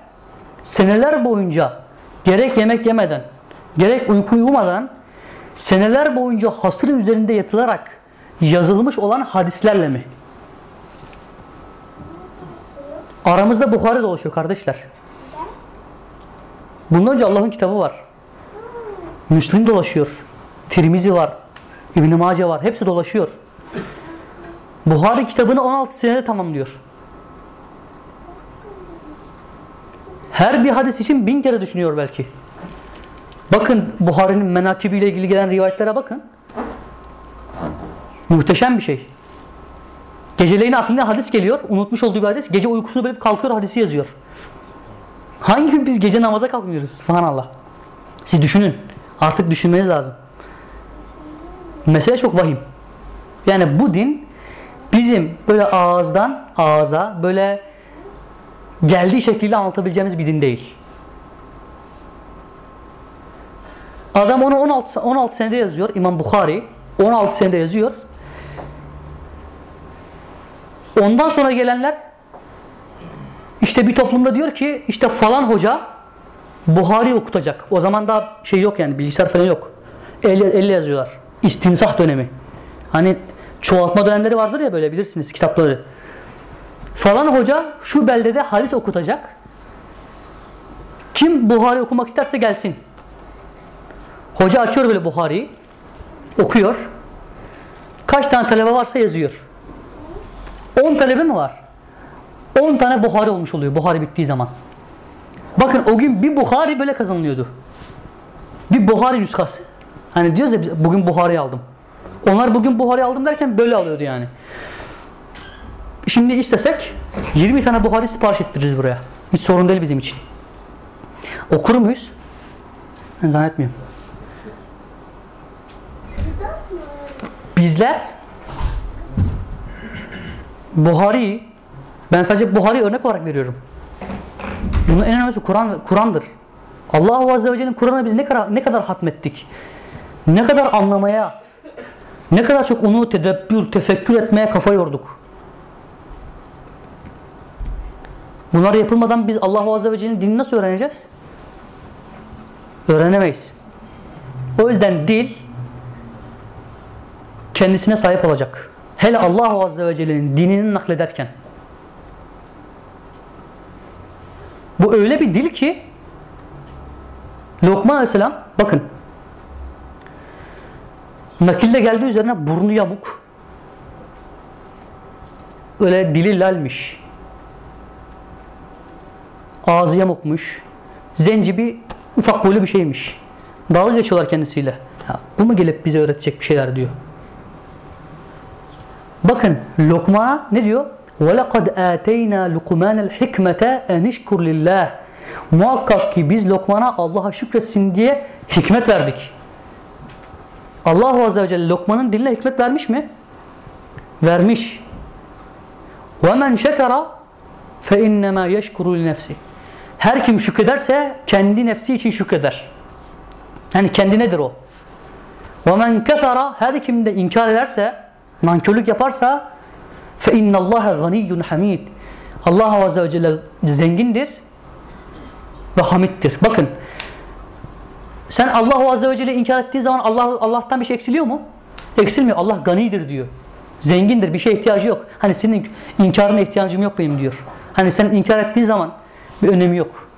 seneler boyunca gerek yemek yemeden gerek uyku uyumadan seneler boyunca hasır üzerinde yatılarak yazılmış olan hadislerle mi? Aramızda Bukhari dolaşıyor kardeşler. Bundan önce Allah'ın kitabı var. Müslim dolaşıyor. Tirmizi var. İbn-i Mace var. Hepsi dolaşıyor. Buhari kitabını 16 senede tamamlıyor. Her bir hadis için bin kere düşünüyor belki. Bakın Buhari'nin menakibiyle ilgili gelen rivayetlere bakın. Muhteşem bir şey. Geceleyin aklına hadis geliyor. Unutmuş olduğu bir hadis. Gece uykusunu bölüp kalkıyor hadisi yazıyor. Hangi gün biz gece namaza kalkmıyoruz? Subhanallah. Siz düşünün. Artık düşünmeniz lazım. Mesele çok vahim. Yani bu din bizim böyle ağızdan ağza böyle geldiği şekliyle anlatabileceğimiz bir din değil. Adam onu 16, 16 senede yazıyor. İmam Bukhari 16 senede yazıyor. Ondan sonra gelenler işte bir toplumda diyor ki işte falan hoca Buhari okutacak. O zaman daha şey yok yani bilgisayar falan yok. Elle, elle yazıyorlar. İstinsah dönemi. Hani çoğaltma dönemleri vardır ya böyle bilirsiniz kitapları. Falan hoca şu beldede hadis okutacak. Kim Buhari okumak isterse gelsin. Hoca açıyor böyle Buhari'yi. Okuyor. Kaç tane talebe varsa yazıyor. 10 talebe mi var? 10 tane Buhari olmuş oluyor Buhari bittiği zaman. Bakın o gün bir Buhari böyle kazanılıyordu. Bir Buhari nüshası. Hani diyoruz ya bugün Buhari aldım. Onlar bugün Buhari aldım derken böyle alıyordu yani. Şimdi istesek 20 tane Buhari sipariş ettiririz buraya. Hiç sorun değil bizim için. Okur muyuz? Ben zannetmiyorum. Bizler Buhari ben sadece Buhari örnek olarak veriyorum. Bunun en önemlisi Kur'an Kur'an'dır. Allah Azze ve Celle'nin Kur'an'ı biz ne kadar ne kadar hatmettik. Ne kadar anlamaya, ne kadar çok onu tedebbür, tefekkür etmeye kafa yorduk. Bunlar yapılmadan biz Allah Azze ve Celle'nin dinini nasıl öğreneceğiz? Öğrenemeyiz. O yüzden dil kendisine sahip olacak. Hele Allah Azze ve Celle'nin dinini naklederken. Bu öyle bir dil ki Lokman Aleyhisselam bakın nakilde geldiği üzerine burnu yamuk. Öyle dili lalmiş. Ağzı yamukmuş. Zenci bir ufak boylu bir şeymiş. Dalga geçiyorlar kendisiyle. Ya, bu mu gelip bize öğretecek bir şeyler diyor. Bakın Lokman'a ne diyor? وَلَقَدْ آتَيْنَا لُقْمَانَ الْحِكْمَةَ اَنْ اِشْكُرْ لِلّٰهِ Muhakkak ki biz Lokman'a Allah'a şükretsin diye hikmet verdik. Allah Azze ve Celle Lokman'ın diline hikmet vermiş mi? Vermiş. وَمَنْ شَكَرَ فَاِنَّمَا يَشْكُرُ لِنَفْسِ Her kim şükrederse kendi nefsi için şükreder. Yani kendinedir o. وَمَنْ كَفَرَ Her kim de inkar ederse, nankörlük yaparsa فَاِنَّ اللّٰهَ غَنِيٌّ حَمِيدٌ Allah Azze ve Celle zengindir ve hamittir. Bakın sen Allah Azze ve Celle inkar ettiği zaman Allah Allah'tan bir şey eksiliyor mu? Eksilmiyor. Allah ganidir diyor. Zengindir. Bir şeye ihtiyacı yok. Hani senin inkarına ihtiyacım yok benim diyor. Hani sen inkar ettiğin zaman bir önemi yok.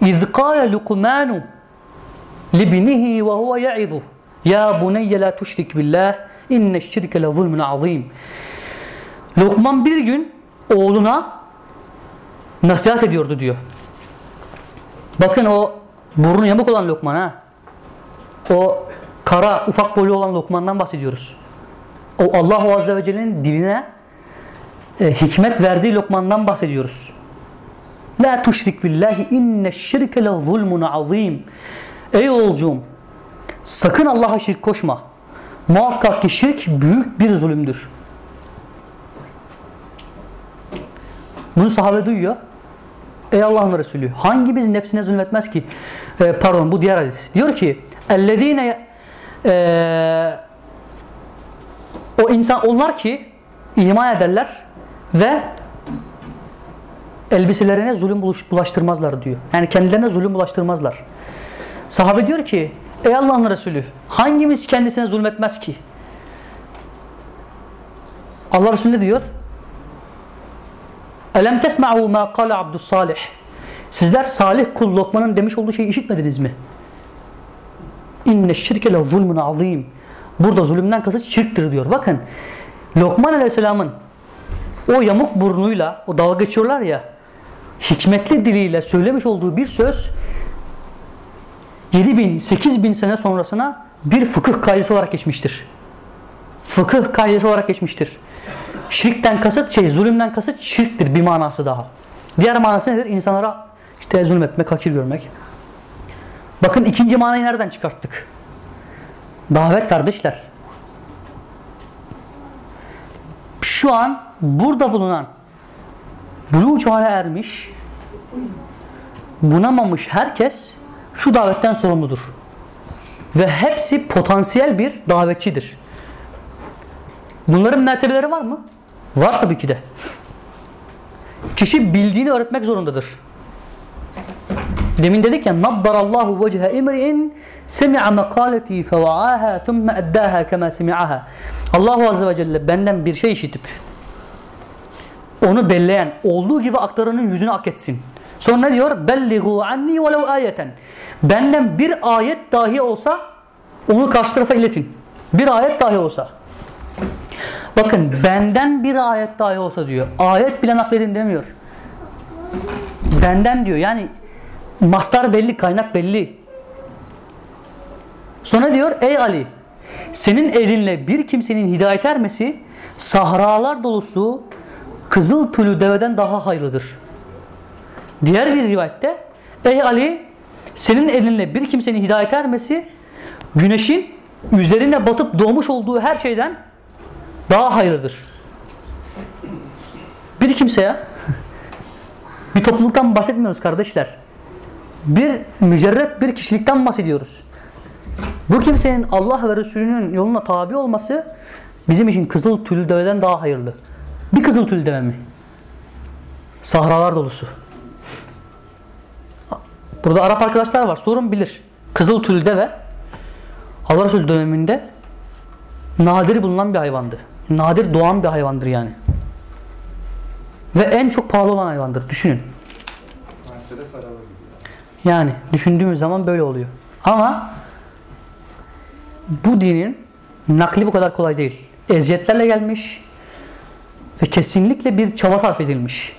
İz kâle Lukmanu libnihi ve huve ya'iduh. Ya buneyye la tuşrik billah inne şirke le zulmün azim. Lokman bir gün oğluna nasihat ediyordu diyor. Bakın o burnu yamuk olan Lokman ha. O kara ufak boylu olan Lokman'dan bahsediyoruz. O Allah Azze ve Celle'nin diline e, hikmet verdiği Lokman'dan bahsediyoruz. La tuşrik billahi inne şirke le zulmun azim. Ey oğulcuğum sakın Allah'a şirk koşma. Muhakkak ki şirk büyük bir zulümdür. Bunu sahabe duyuyor. Ey Allah'ın Resulü hangi biz nefsine zulmetmez ki? E, pardon bu diğer hadis. Diyor ki ellezine e, o insan onlar ki iman ederler ve elbiselerine zulüm bulaştırmazlar diyor. Yani kendilerine zulüm bulaştırmazlar. Sahabe diyor ki ey Allah'ın Resulü hangimiz kendisine zulmetmez ki? Allah Resulü ne diyor? Elem tesma'u ma kâle Abdüssalih. Sizler Salih kul Lokman'ın demiş olduğu şeyi işitmediniz mi? İnne şirke le zulmün azim. Burada zulümden kasıt şirktir diyor. Bakın Lokman Aleyhisselam'ın o yamuk burnuyla o dalga geçiyorlar ya hikmetli diliyle söylemiş olduğu bir söz 7 bin, 8 bin sene sonrasına bir fıkıh kaidesi olarak geçmiştir. Fıkıh kaidesi olarak geçmiştir. Şirkten kasıt şey, zulümden kasıt şirktir bir manası daha. Diğer manası nedir? İnsanlara işte zulmetmek, hakir görmek. Bakın ikinci manayı nereden çıkarttık? Davet kardeşler. Şu an burada bulunan buluğ çağına ermiş, bunamamış herkes şu davetten sorumludur. Ve hepsi potansiyel bir davetçidir. Bunların mertebeleri var mı? Var tabii ki de. Kişi bildiğini öğretmek zorundadır. Demin dedik ya Allahu vecehe imri'in semi'a makaleti feva'aha thumma eddaha kema semi'aha. Allahu Azze ve Celle benden bir şey işitip onu belleyen, olduğu gibi aktaranın yüzünü ak etsin. Sonra ne diyor? Belligu anni velev ayeten. Benden bir ayet dahi olsa onu karşı tarafa iletin. Bir ayet dahi olsa. Bakın benden bir ayet dahi olsa diyor. Ayet bile nakledin demiyor. Benden diyor. Yani mastar belli, kaynak belli. Sonra diyor ey Ali senin elinle bir kimsenin hidayet ermesi sahralar dolusu kızıl tülü deveden daha hayırlıdır. Diğer bir rivayette ey Ali senin elinle bir kimsenin hidayet ermesi güneşin üzerine batıp doğmuş olduğu her şeyden daha hayırlıdır. Bir kimseye bir topluluktan bahsetmiyoruz kardeşler. Bir mücerret bir kişilikten bahsediyoruz. Bu kimsenin Allah ve Resulünün yoluna tabi olması bizim için kızıl tüylü deveden daha hayırlı. Bir kızıl tüylü deve mi? Sahralar dolusu. Burada Arap arkadaşlar var. Sorun bilir. Kızıl tüylü deve Allah Resulü döneminde nadir bulunan bir hayvandı. Nadir doğan bir hayvandır yani. Ve en çok pahalı olan hayvandır. Düşünün. Yani düşündüğümüz zaman böyle oluyor. Ama bu dinin nakli bu kadar kolay değil. Eziyetlerle gelmiş ve kesinlikle bir çaba sarf edilmiş.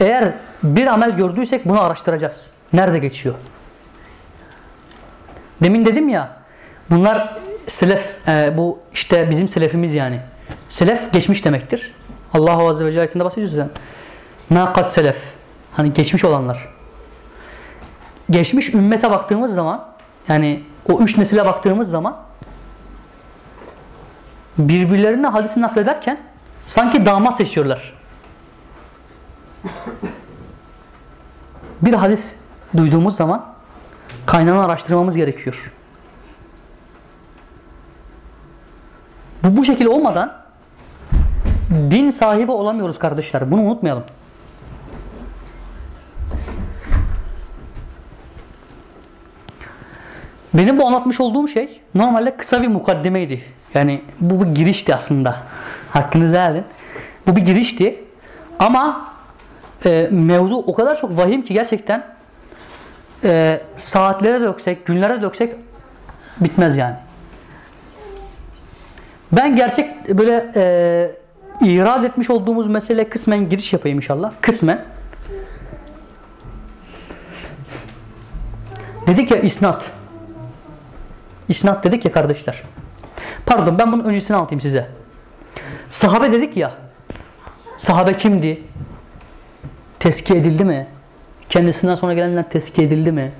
Eğer bir amel gördüysek bunu araştıracağız. Nerede geçiyor? Demin dedim ya bunlar selef e, bu işte bizim selefimiz yani. Selef geçmiş demektir. Allah Azze ve Celle ayetinde bahsediyor zaten. Nakat selef. Hani geçmiş olanlar. Geçmiş ümmete baktığımız zaman yani o üç nesile baktığımız zaman birbirlerine hadisi naklederken sanki damat seçiyorlar. Bir hadis duyduğumuz zaman kaynağını araştırmamız gerekiyor. Bu bu şekilde olmadan din sahibi olamıyoruz kardeşler. Bunu unutmayalım. Benim bu anlatmış olduğum şey normalde kısa bir mukaddimeydi. Yani bu bir girişti aslında. Hakkınızı helal. Bu bir girişti. Ama e, mevzu o kadar çok vahim ki gerçekten e, saatlere döksek, günlere döksek bitmez yani. Ben gerçek böyle e, irad etmiş olduğumuz mesele kısmen giriş yapayım inşallah. Kısmen. Dedik ya isnat. İsnat dedik ya kardeşler. Pardon ben bunun öncesini anlatayım size. Sahabe dedik ya. Sahabe kimdi? Teskiye edildi mi? Kendisinden sonra gelenler teskiye edildi mi?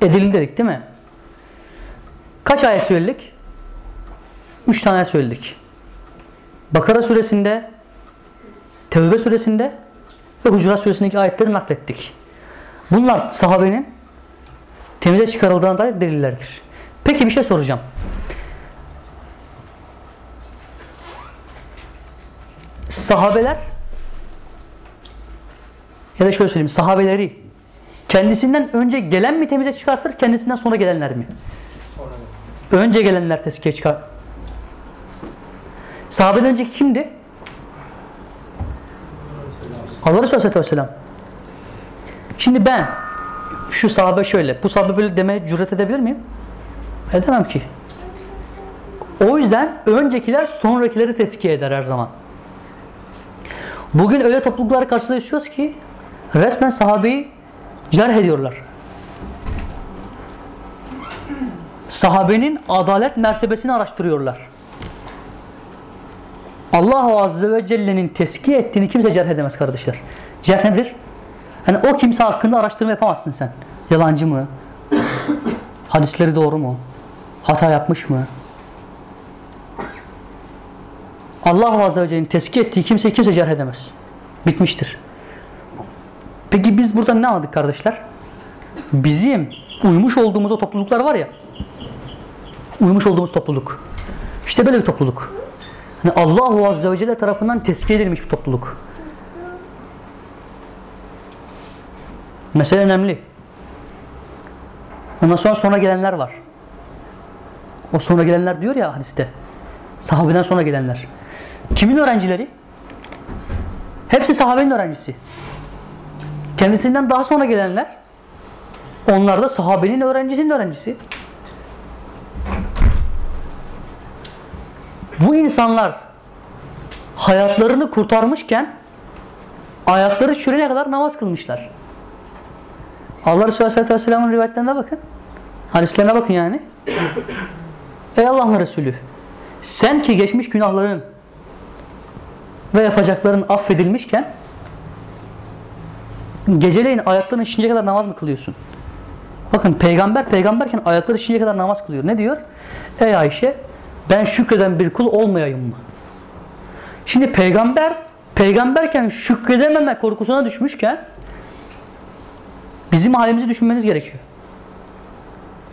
Edildi dedik değil mi? Kaç ayet söyledik? Üç tane söyledik. Bakara suresinde, Tevbe suresinde ve Hucurat suresindeki ayetleri naklettik. Bunlar sahabenin temize çıkarıldığına dair delillerdir. Peki bir şey soracağım. Sahabeler ya da şöyle söyleyeyim sahabeleri kendisinden önce gelen mi temize çıkartır kendisinden sonra gelenler mi? Önce gelenler tezkiye çıkar. Sahabeden önceki kimdi? Allah Resulü Aleyhisselatü Vesselam. Şimdi ben şu sahabe şöyle, bu sahabe böyle demeye cüret edebilir miyim? Edemem ki. O yüzden öncekiler sonrakileri tezkiye eder her zaman. Bugün öyle topluluklara karşılaşıyoruz ki resmen sahabeyi cerh ediyorlar. Sahabenin adalet mertebesini araştırıyorlar. Allah Azze ve Celle'nin teskiye ettiğini kimse cerh edemez kardeşler. Cerh nedir? Hani o kimse hakkında araştırma yapamazsın sen. Yalancı mı? Hadisleri doğru mu? Hata yapmış mı? Allah Azze ve Celle'nin teskiye ettiği kimseyi kimse cerh edemez. Bitmiştir. Peki biz burada ne anladık kardeşler? Bizim uymuş olduğumuz o topluluklar var ya, uymuş olduğumuz topluluk. İşte böyle bir topluluk. Yani Allahu Azze ve Celle tarafından teskiye edilmiş bir topluluk. Mesele önemli. Ondan sonra sonra gelenler var. O sonra gelenler diyor ya hadiste. Sahabeden sonra gelenler. Kimin öğrencileri? Hepsi sahabenin öğrencisi. Kendisinden daha sonra gelenler onlar da sahabenin öğrencisinin öğrencisi. Bu insanlar hayatlarını kurtarmışken ayakları çürüyene kadar namaz kılmışlar. Allah Resulü Aleyhisselatü Vesselam'ın rivayetlerine bakın. Hadislerine bakın yani. Ey Allah'ın Resulü sen ki geçmiş günahların ve yapacakların affedilmişken geceleyin ayakların şişinceye kadar namaz mı kılıyorsun? Bakın peygamber peygamberken ayakları şişinceye kadar namaz kılıyor. Ne diyor? Ey Ayşe ben şükreden bir kul olmayayım mı? Şimdi peygamber peygamberken şükredememe korkusuna düşmüşken bizim halimizi düşünmeniz gerekiyor.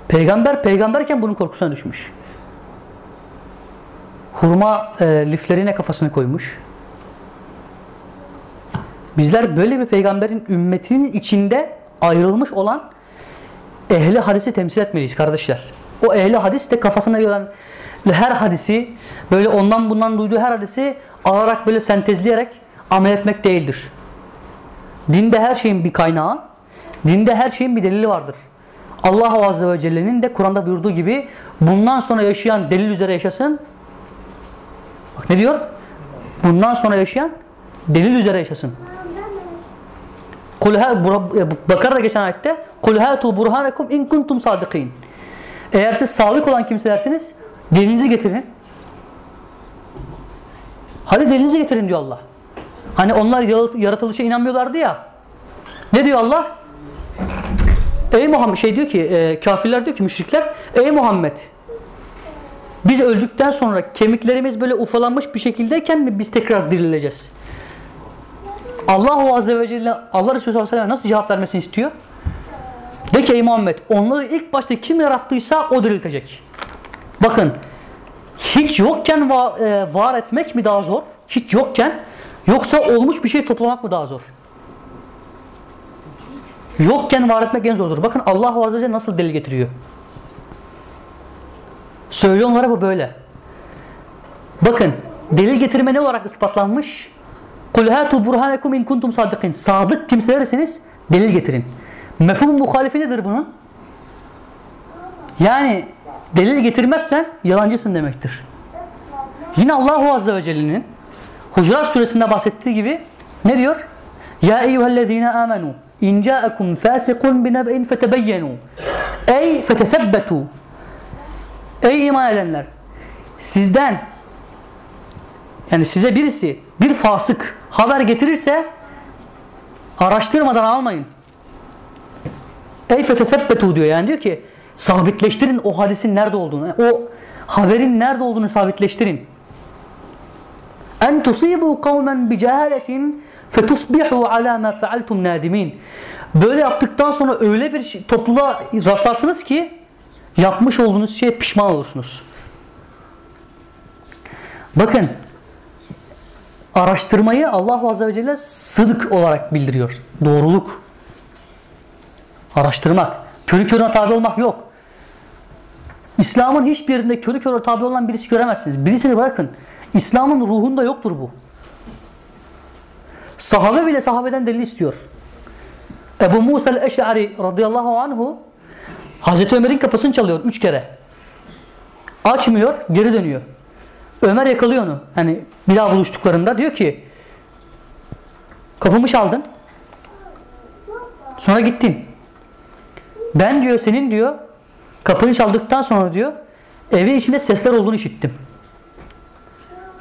Peygamber peygamberken bunun korkusuna düşmüş. Hurma e, liflerine kafasını koymuş. Bizler böyle bir peygamberin ümmetinin içinde ayrılmış olan ehli hadisi temsil etmeliyiz kardeşler. O ehli hadis de kafasına gören her hadisi böyle ondan bundan duyduğu her hadisi alarak böyle sentezleyerek amel etmek değildir. Dinde her şeyin bir kaynağı, Dinde her şeyin bir delili vardır. Allah Azze ve Celle'nin de Kur'an'da buyurduğu gibi bundan sonra yaşayan delil üzere yaşasın. Bak ne diyor? Bundan sonra yaşayan delil üzere yaşasın. Bura- Bakara'da geçen ayette Kul hatu burhanekum in kuntum sadikin. Eğer siz sadık olan kimselersiniz delinizi getirin. Hadi delinizi getirin diyor Allah. Hani onlar yarat- yaratılışa inanmıyorlardı ya. Ne diyor Allah? Ey Muhammed şey diyor ki e, kafirler diyor ki müşrikler ey Muhammed biz öldükten sonra kemiklerimiz böyle ufalanmış bir şekildeyken mi biz tekrar dirileceğiz? Allahu Azze ve Celle Allah Resulü sallallahu aleyhi ve sellem nasıl cevap vermesini istiyor? De ki ey Muhammed onları ilk başta kim yarattıysa o diriltecek. Bakın hiç yokken va- e, var etmek mi daha zor? Hiç yokken yoksa olmuş bir şey toplamak mı daha zor? Yokken var etmek en zordur. Bakın Allah Azze ve Celle nasıl delil getiriyor. Söylüyor onlara bu böyle. Bakın delil getirme ne olarak ispatlanmış? Kul hatu burhanekum in kuntum sadikin. Sadık kimselersiniz delil getirin. Mefhum muhalifi nedir bunun? Yani delil getirmezsen yalancısın demektir. Yine Allahu Azze ve Celle'nin Hucurat suresinde bahsettiği gibi ne diyor? Ya eyyühellezine amenu in ca'akum fasikun binebe'in fetebeyyenu ey fetesebbetu Ey iman edenler sizden yani size birisi bir fasık haber getirirse araştırmadan almayın. Ey fetesebbetu diyor yani diyor ki sabitleştirin o hadisin nerede olduğunu. O haberin nerede olduğunu sabitleştirin. En tusibu kavmen bi cehaletin fetusbihu ala ma fealtum nadimin. Böyle yaptıktan sonra öyle bir şey, topluluğa rastlarsınız ki yapmış olduğunuz şeye pişman olursunuz. Bakın araştırmayı Allah Azze ve Celle sıdık olarak bildiriyor. Doğruluk. Araştırmak. Körü körüne tabi olmak yok. İslam'ın hiçbir yerinde körü körüne tabi olan birisi göremezsiniz. Birisini bırakın. İslam'ın ruhunda yoktur bu. Sahabe bile sahabeden delil istiyor. Ebu Musa el-Eş'ari radıyallahu anhu Hazreti Ömer'in kapısını çalıyor üç kere. Açmıyor, geri dönüyor. Ömer yakalıyor onu. Hani bir daha buluştuklarında diyor ki kapımı çaldın. Sonra gittin. Ben diyor senin diyor kapını çaldıktan sonra diyor evin içinde sesler olduğunu işittim.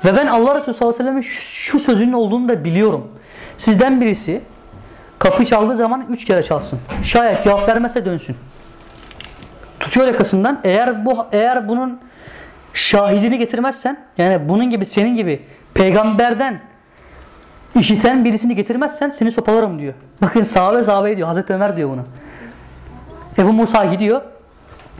Ve ben Allah Resulü sallallahu aleyhi ve sellem'in şu, sözünün olduğunu da biliyorum. Sizden birisi kapı çaldığı zaman üç kere çalsın. Şayet cevap vermezse dönsün. Tutuyor yakasından. Eğer bu eğer bunun şahidini getirmezsen yani bunun gibi senin gibi peygamberden işiten birisini getirmezsen seni sopalarım diyor. Bakın sahabe sahabe diyor. Hazreti Ömer diyor bunu. Ebu Musa gidiyor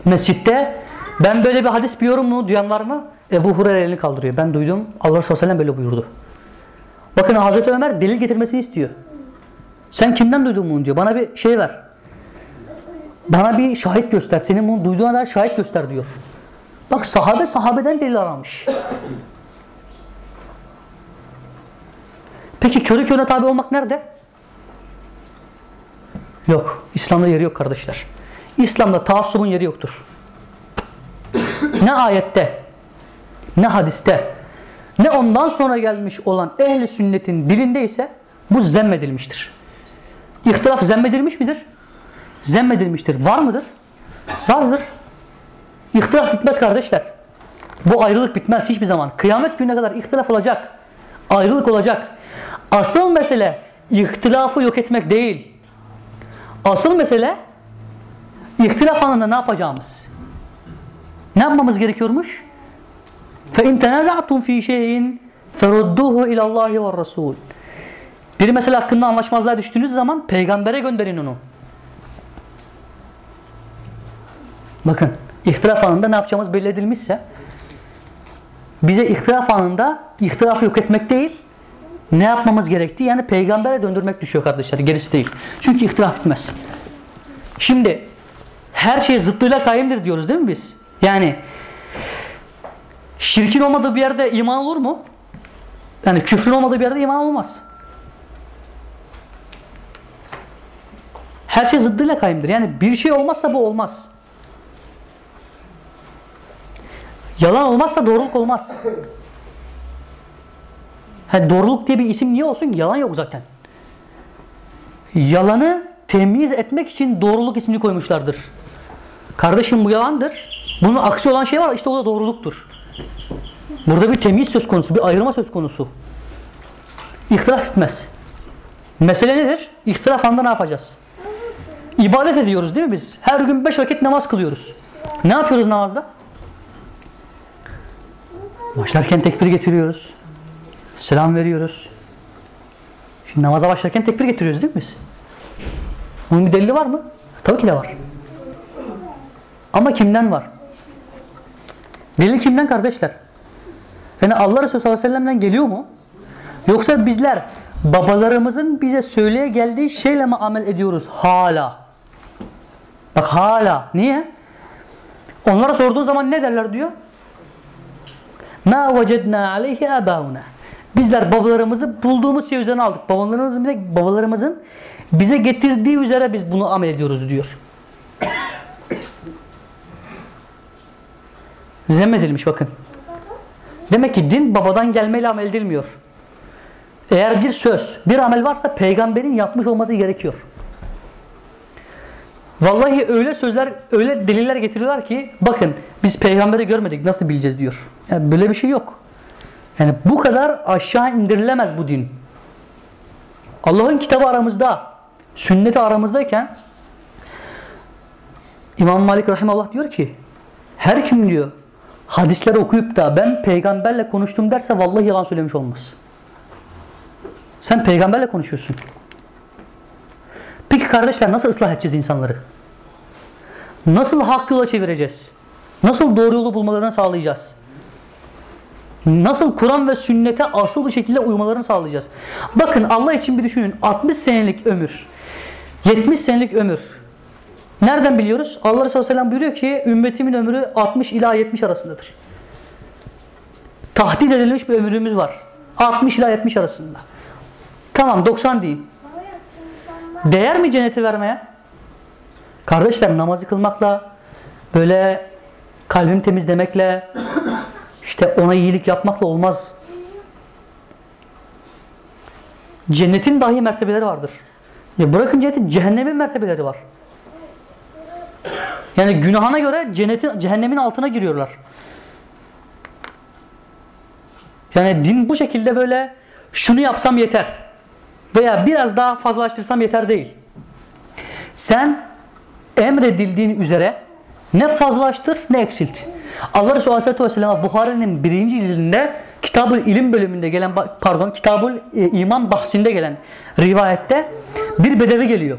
mescitte ben böyle bir hadis biliyorum mu duyan var mı? Ebu Hureyre elini kaldırıyor. Ben duydum. Allah Aleyhisselam böyle buyurdu. Bakın Hazreti Ömer delil getirmesini istiyor. Sen kimden duydun bunu diyor. Bana bir şey ver. Bana bir şahit göster. Senin bunu duyduğuna dair şahit göster diyor. Bak sahabe sahabeden delil aramış. Peki körü körüne tabi olmak nerede? Yok. İslam'da yeri yok kardeşler. İslam'da taassubun yeri yoktur. Ne ayette, ne hadiste, ne ondan sonra gelmiş olan ehli sünnetin dilinde ise bu zemmedilmiştir. İhtilaf zemmedilmiş midir? Zemmedilmiştir. Var mıdır? Vardır. İhtilaf bitmez kardeşler. Bu ayrılık bitmez hiçbir zaman. Kıyamet gününe kadar ihtilaf olacak. Ayrılık olacak. Asıl mesele ihtilafı yok etmek değil. Asıl mesele ihtilaf anında ne yapacağımız. Ne yapmamız gerekiyormuş? فَاِنْ تَنَازَعْتُمْ ف۪ي شَيْءٍ فَرُدُّهُ اِلَى اللّٰهِ وَالرَّسُولِ Bir mesele hakkında anlaşmazlığa düştüğünüz zaman peygambere gönderin onu. Bakın ihtilaf anında ne yapacağımız belli edilmişse bize ihtilaf anında ihtilafı yok etmek değil ne yapmamız gerektiği yani peygambere döndürmek düşüyor kardeşler gerisi değil. Çünkü ihtilaf bitmez. Şimdi her şey zıttıyla kaimdir diyoruz değil mi biz? Yani şirkin olmadığı bir yerde iman olur mu? Yani küfrün olmadığı bir yerde iman olmaz. Her şey zıddıyla kayımdır. Yani bir şey olmazsa bu olmaz. Yalan olmazsa doğruluk olmaz. Ha, doğruluk diye bir isim niye olsun? Yalan yok zaten. Yalanı temyiz etmek için doğruluk ismini koymuşlardır. Kardeşim bu yalandır. Bunun aksi olan şey var işte o da doğruluktur. Burada bir temyiz söz konusu, bir ayırma söz konusu. İhtilaf etmez. Mesele nedir? İhtilaf anda ne yapacağız? İbadet ediyoruz değil mi biz? Her gün beş vakit namaz kılıyoruz. Ne yapıyoruz namazda? Başlarken tekbir getiriyoruz. Selam veriyoruz. Şimdi namaza başlarken tekbir getiriyoruz değil mi biz? Bunun bir delili var mı? Tabii ki de var. Ama kimden var? Delil kimden kardeşler? Yani Allah Resulü sallallahu aleyhi ve sellem'den geliyor mu? Yoksa bizler babalarımızın bize söyleye geldiği şeyle mi amel ediyoruz hala? Bak hala. Niye? Onlara sorduğun zaman ne derler diyor? Ma vecedna aleyhi abauna. Bizler babalarımızı bulduğumuz şey üzerine aldık. Babalarımızın bize, babalarımızın bize getirdiği üzere biz bunu amel ediyoruz diyor. Zemmedilmiş bakın. Demek ki din babadan gelmeyle amel edilmiyor. Eğer bir söz, bir amel varsa peygamberin yapmış olması gerekiyor. Vallahi öyle sözler, öyle deliller getiriyorlar ki bakın biz peygamberi görmedik nasıl bileceğiz diyor. Yani böyle bir şey yok. Yani bu kadar aşağı indirilemez bu din. Allah'ın kitabı aramızda, sünneti aramızdayken İmam Malik Rahimallah diyor ki her kim diyor hadisleri okuyup da ben peygamberle konuştum derse vallahi yalan söylemiş olmaz. Sen peygamberle konuşuyorsun. Peki kardeşler nasıl ıslah edeceğiz insanları? Nasıl hak yola çevireceğiz? Nasıl doğru yolu bulmalarını sağlayacağız? Nasıl Kur'an ve sünnete asıl bir şekilde uymalarını sağlayacağız? Bakın Allah için bir düşünün. 60 senelik ömür, 70 senelik ömür. Nereden biliyoruz? Allah Resulü sallallahu aleyhi ve sellem buyuruyor ki ümmetimin ömrü 60 ila 70 arasındadır. Tahdit edilmiş bir ömrümüz var. 60 ila 70 arasında. Tamam 90 diyeyim. Değer mi cenneti vermeye? Kardeşler namazı kılmakla böyle kalbimi temizlemekle işte ona iyilik yapmakla olmaz. Cennetin dahi mertebeleri vardır. Ya bırakın cenneti cehennemin mertebeleri var. Yani günahına göre cennetin cehennemin altına giriyorlar. Yani din bu şekilde böyle şunu yapsam yeter veya biraz daha fazlalaştırsam yeter değil. Sen emredildiğin üzere ne fazlalaştır ne eksilt. Allah Resulü Aleyhisselatü Vesselam Bukhari'nin birinci cildinde Kitabul İlim bölümünde gelen pardon Kitabul e, İman bahsinde gelen rivayette bir bedevi geliyor.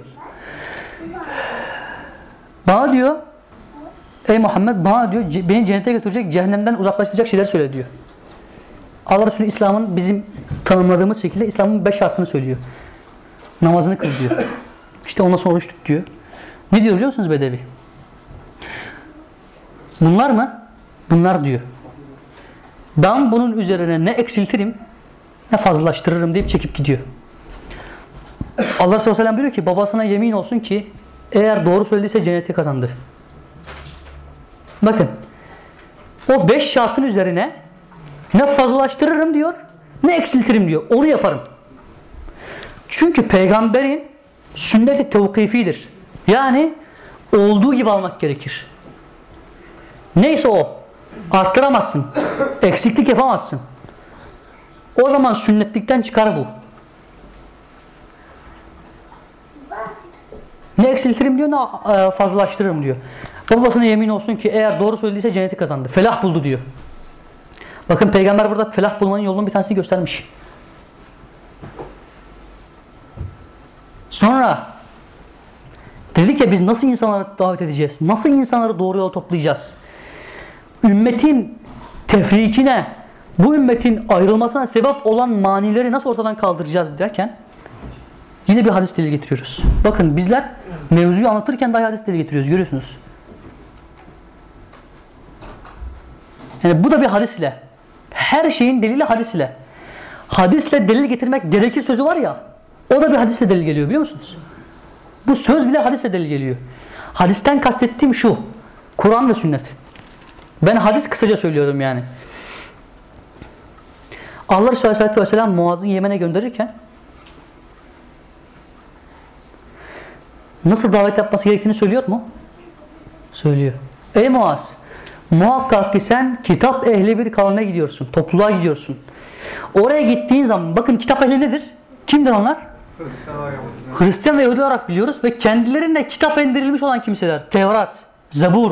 Bana diyor Ey Muhammed bana diyor beni cennete götürecek cehennemden uzaklaştıracak şeyler söyle diyor. Allah Resulü İslam'ın bizim tanımladığımız şekilde İslam'ın beş şartını söylüyor. Namazını kıl diyor. İşte ondan sonra oruç tut diyor. Ne diyor biliyor musunuz Bedevi? Bunlar mı? Bunlar diyor. Ben bunun üzerine ne eksiltirim ne fazlalaştırırım deyip çekip gidiyor. Allah sallallahu aleyhi ve diyor ki babasına yemin olsun ki eğer doğru söylediyse cenneti kazandı. Bakın o beş şartın üzerine ne fazlalaştırırım diyor ne eksiltirim diyor. Onu yaparım. Çünkü peygamberin sünneti tevkifidir. Yani olduğu gibi almak gerekir. Neyse o. Arttıramazsın. Eksiklik yapamazsın. O zaman sünnetlikten çıkar bu. Ne eksiltirim diyor ne e, fazlalaştırırım diyor. Babasına yemin olsun ki eğer doğru söylediyse cenneti kazandı. Felah buldu diyor. Bakın peygamber burada felah bulmanın yolunun bir tanesini göstermiş. Sonra dedik ya biz nasıl insanları davet edeceğiz? Nasıl insanları doğru yola toplayacağız? Ümmetin tefrikine, bu ümmetin ayrılmasına sebep olan manileri nasıl ortadan kaldıracağız derken yine bir hadis dili getiriyoruz. Bakın bizler mevzuyu anlatırken dahi hadis dili getiriyoruz. Görüyorsunuz. Yani bu da bir hadisle. Her şeyin delili hadisle. Hadisle delil getirmek gerekir sözü var ya. O da bir hadisle delil geliyor biliyor musunuz? Bu söz bile hadisle delil geliyor. Hadisten kastettiğim şu. Kur'an ve sünnet. Ben hadis kısaca söylüyorum yani. Allah Resulü Aleyhisselatü Vesselam Muaz'ı Yemen'e gönderirken nasıl davet yapması gerektiğini söylüyor mu? Söylüyor. Ey Muaz! Muhakkak ki sen kitap ehli bir kavme gidiyorsun. Topluluğa gidiyorsun. Oraya gittiğin zaman bakın kitap ehli nedir? Kimdir onlar? Hristiyan ve Yahudi olarak biliyoruz ve kendilerine kitap indirilmiş olan kimseler. Tevrat, Zabur,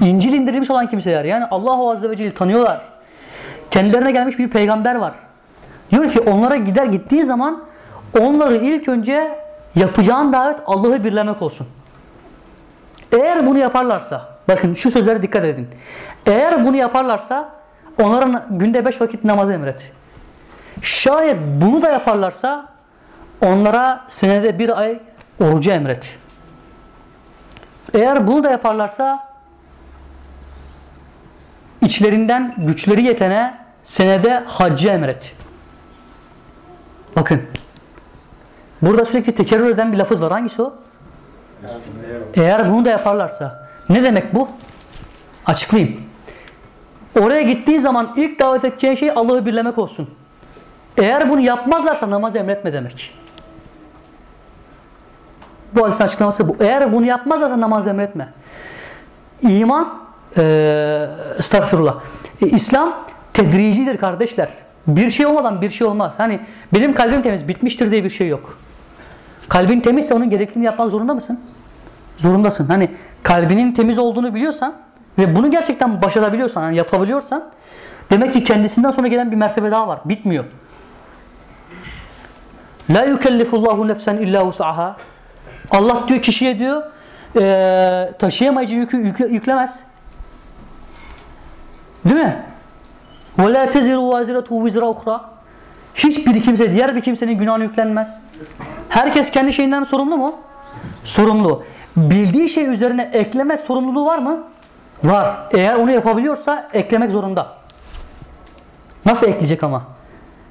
İncil indirilmiş olan kimseler. Yani Allahu Azze ve Celle tanıyorlar. Kendilerine gelmiş bir peygamber var. Diyor ki onlara gider gittiği zaman onları ilk önce yapacağın davet Allah'ı birlemek olsun. Eğer bunu yaparlarsa, bakın şu sözlere dikkat edin. Eğer bunu yaparlarsa onların günde beş vakit namaz emret. Şayet bunu da yaparlarsa onlara senede bir ay orucu emret. Eğer bunu da yaparlarsa içlerinden güçleri yetene senede haccı emret. Bakın. Burada sürekli tekerrür eden bir lafız var. Hangisi o? Eğer bunu da yaparlarsa. Ne demek bu? Açıklayayım. Oraya gittiği zaman ilk davet edeceğin şey Allah'ı birlemek olsun. Eğer bunu yapmazlarsa namaz emretme demek. Bu hadisin açıklaması bu. Eğer bunu yapmazlarsa namaz emretme. İman, e, estağfurullah. E, İslam tedricidir kardeşler. Bir şey olmadan bir şey olmaz. Hani benim kalbim temiz, bitmiştir diye bir şey yok. Kalbin temizse onun gerektiğini yapmak zorunda mısın? Zorundasın. Hani kalbinin temiz olduğunu biliyorsan ve bunu gerçekten başarabiliyorsan, yani yapabiliyorsan demek ki kendisinden sonra gelen bir mertebe daha var. Bitmiyor. La yukellifullahu nefsen illa vus'aha. Allah diyor kişiye diyor e, taşıyamayacağı yükü yükle, yüklemez. Değil mi? Ve la teziru vaziretu vizra uhra. Hiçbir kimse diğer bir kimsenin günahını yüklenmez. Herkes kendi şeyinden sorumlu mu? Sorumlu. Bildiği şey üzerine ekleme sorumluluğu var mı? Var. Eğer onu yapabiliyorsa eklemek zorunda. Nasıl ekleyecek ama?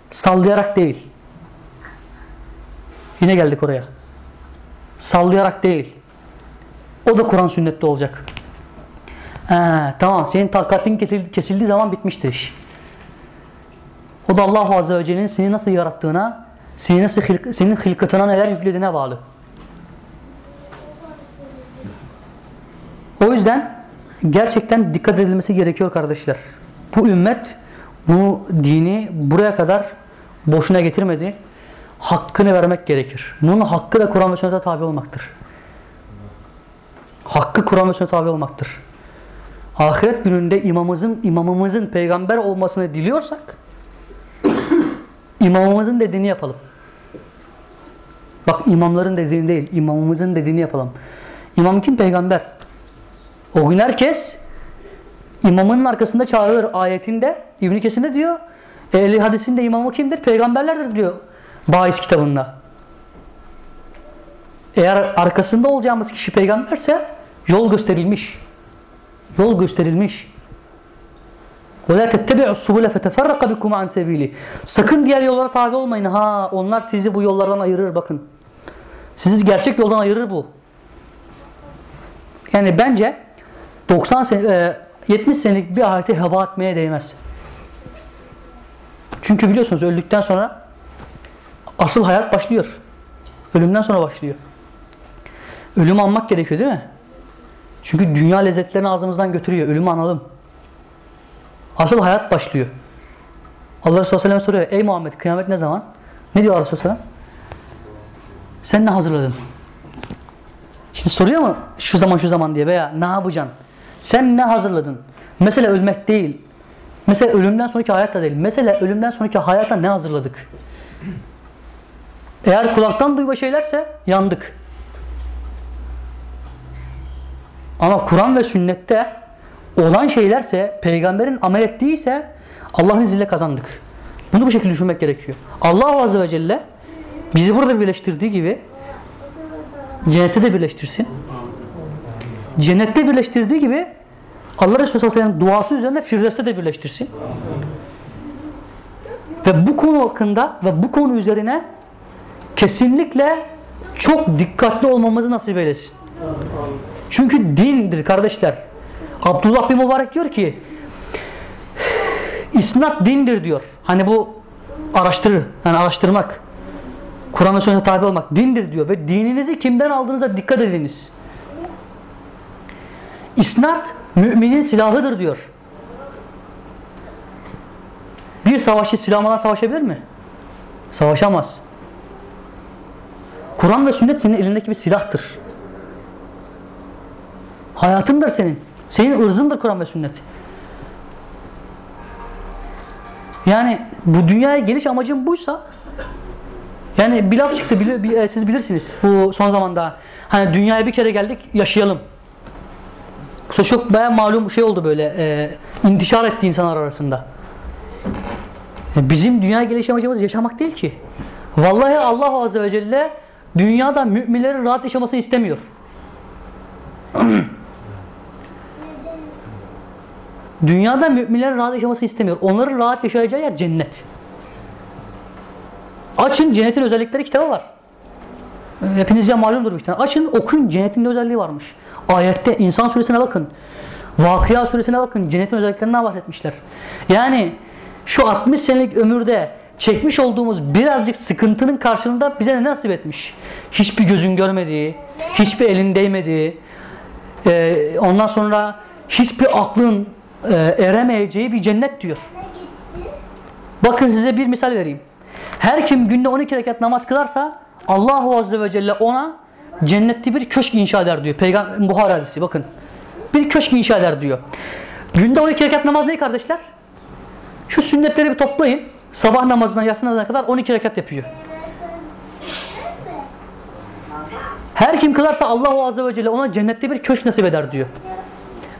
Sallayarak değil. Yine geldik oraya. Sallayarak değil. O da Kur'an sünnette olacak. He, tamam senin takatin kesildiği zaman bitmiştir iş. O da Allah Azze ve Celle'nin seni nasıl yarattığına, seni nasıl senin hilkatına neler yüklediğine bağlı. O yüzden gerçekten dikkat edilmesi gerekiyor kardeşler. Bu ümmet bu dini buraya kadar boşuna getirmedi. Hakkını vermek gerekir. Bunun hakkı da Kur'an ve sünnete tabi olmaktır. Hakkı Kur'an ve sünnete tabi olmaktır. Ahiret gününde imamımızın imamımızın peygamber olmasını diliyorsak imamımızın dediğini yapalım. Bak imamların dediğini değil, imamımızın dediğini yapalım. İmam kim? Peygamber. O gün herkes imamının arkasında çağırır ayetinde İbn Kesir'de diyor. Ehli hadisinde imamı kimdir? Peygamberlerdir diyor. Bahis kitabında. Eğer arkasında olacağımız kişi peygamberse yol gösterilmiş. Yol gösterilmiş. وَلَا تَتَّبِعُ السُّبُلَ فَتَفَرَّقَ بِكُمْ عَنْ سَب۪يلِ Sakın diğer yollara tabi olmayın. Ha, onlar sizi bu yollardan ayırır bakın. Sizi gerçek yoldan ayırır bu. Yani bence 90 sene, 70 senelik bir ayeti heba etmeye değmez. Çünkü biliyorsunuz öldükten sonra asıl hayat başlıyor. Ölümden sonra başlıyor. Ölümü anmak gerekiyor değil mi? Çünkü dünya lezzetlerini ağzımızdan götürüyor. Ölümü analım. Asıl hayat başlıyor. Allah Resulü Aleyhisselam soruyor. Ey Muhammed kıyamet ne zaman? Ne diyor Allah Resulü Aleyhisselam? Sen ne hazırladın? Şimdi soruyor mu şu zaman şu zaman diye veya ne yapacaksın? Sen ne hazırladın? Mesele ölmek değil. Mesela ölümden sonraki hayat da değil. Mesela ölümden sonraki hayata ne hazırladık? Eğer kulaktan duyma şeylerse yandık. Ama Kur'an ve sünnette olan şeylerse, peygamberin amel ettiyse Allah'ın izniyle kazandık. Bunu bu şekilde düşünmek gerekiyor. Allah Azze ve Celle bizi burada birleştirdiği gibi cennette de birleştirsin. Cennette birleştirdiği gibi Allah Resulü sallallahu aleyhi ve sellem duası üzerine Firdevs'te de birleştirsin. Ve bu konu hakkında ve bu konu üzerine kesinlikle çok dikkatli olmamızı nasip eylesin. Çünkü dindir kardeşler. Abdullah bin Mübarek diyor ki İsnat dindir diyor. Hani bu araştırır, yani araştırmak. Kur'an ve sünnete tabi olmak dindir diyor ve dininizi kimden aldığınıza dikkat ediniz. İsnat müminin silahıdır diyor. Bir savaşçı silahmadan savaşabilir mi? Savaşamaz. Kur'an ve sünnet senin elindeki bir silahtır. Hayatındır senin. Senin ırzındır Kur'an ve sünnet. Yani bu dünyaya geliş amacın buysa yani bir laf çıktı bili- bi- e, siz bilirsiniz bu son zamanda hani dünyaya bir kere geldik yaşayalım. Bu çok bayağı malum şey oldu böyle e, intişar etti insanlar arasında. E, Bizim dünyaya geliş amacımız yaşamak değil ki. Vallahi Allah Azze ve Celle dünyada müminlerin rahat yaşamasını istemiyor. Dünyada müminlerin rahat yaşamasını istemiyor. Onların rahat yaşayacağı yer cennet. Açın cennetin özellikleri kitabı var. Ee, Hepinizce malumdur bir tane. Açın okuyun cennetin ne özelliği varmış. Ayette insan suresine bakın. Vakıya suresine bakın. Cennetin özelliklerinden bahsetmişler. Yani şu 60 senelik ömürde çekmiş olduğumuz birazcık sıkıntının karşılığında bize ne nasip etmiş? Hiçbir gözün görmediği, hiçbir elin değmediği, ee, ondan sonra hiçbir aklın e, eremeyeceği bir cennet diyor. Bakın size bir misal vereyim. Her kim günde 12 rekat namaz kılarsa Allahu Azze ve Celle ona cennette bir köşk inşa eder diyor. Peygamber Buhari hadisi bakın. Bir köşk inşa eder diyor. Günde 12 rekat namaz ne kardeşler? Şu sünnetleri bir toplayın. Sabah namazından yatsı namazına kadar 12 rekat yapıyor. Her kim kılarsa Allahu Azze ve Celle ona cennette bir köşk nasip eder diyor.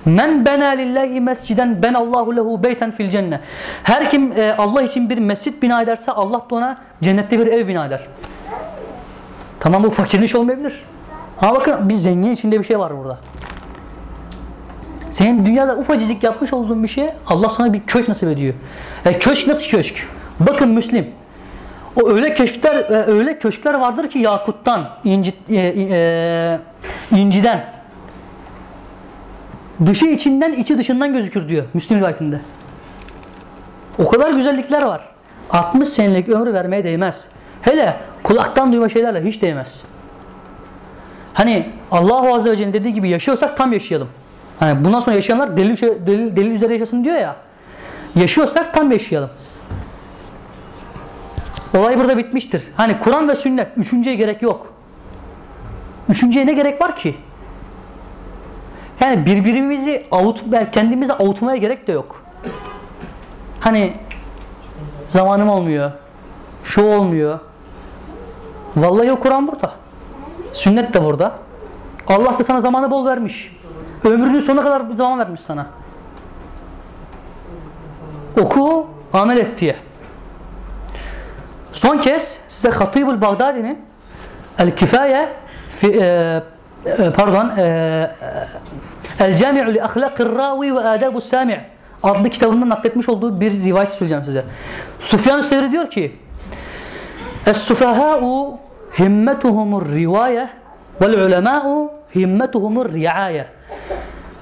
Men bena lillahi mesciden ben Allahu lehu beyten fil cennet. Her kim e, Allah için bir mescit bina ederse Allah da ona cennette bir ev bina eder. Tamam bu fakirin iş olmayabilir. Ama bakın bir zengin içinde bir şey var burada. Senin dünyada ufacıcık yapmış olduğun bir şey Allah sana bir köşk nasip ediyor. E, köşk nasıl köşk? Bakın Müslim. O öyle köşkler e, öyle köşkler vardır ki yakuttan, inci, e, e, inciden. Dışı içinden, içi dışından gözükür diyor Müslim rivayetinde. O kadar güzellikler var. 60 senelik ömrü vermeye değmez. Hele kulaktan duyma şeylerle hiç değmez. Hani Allahu Azze ve Celle'nin dediği gibi yaşıyorsak tam yaşayalım. Hani bundan sonra yaşayanlar delil, delil, delil üzere yaşasın diyor ya. Yaşıyorsak tam yaşayalım. Olay burada bitmiştir. Hani Kur'an ve sünnet üçüncüye gerek yok. Üçüncüye ne gerek var ki? Yani birbirimizi avut, yani kendimizi avutmaya gerek de yok. Hani zamanım olmuyor. Şu olmuyor. Vallahi o Kur'an burada. Sünnet de burada. Allah da sana zamanı bol vermiş. Ömrünün sonuna kadar bir zaman vermiş sana. Oku, amel et diye. Son kez size Hatibul Bağdadi'nin El Kifaye e, e, pardon e, El Cami'u li ahlakir ravi ve adabu sami' adlı kitabından nakletmiş olduğu bir rivayet söyleyeceğim size. Sufyan Sevri diyor ki Es-sufaha'u himmetuhumur rivaye vel ulema'u himmetuhumur riaye.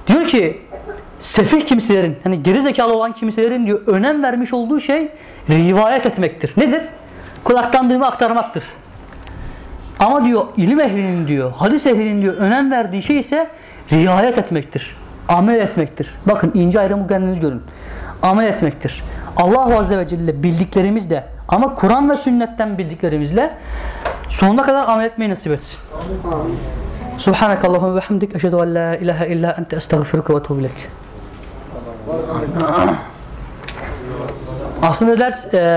Diyor ki sefih kimselerin hani geri zekalı olan kimselerin diyor önem vermiş olduğu şey rivayet etmektir. Nedir? Kulaktan duyma aktarmaktır. Ama diyor ilim ehlinin diyor, hadis ehlinin diyor önem verdiği şey ise riayet etmektir. Amel etmektir. Bakın ince ayrımı kendiniz görün. Amel etmektir. Allah Azze ve Celle bildiklerimizle ama Kur'an ve sünnetten bildiklerimizle sonuna kadar amel etmeyi nasip etsin. Subhanak Allahümme ve hamdik. Eşhedü en la ilahe illa ente estağfiruka ve etûbü ileyk. Aslında ders e,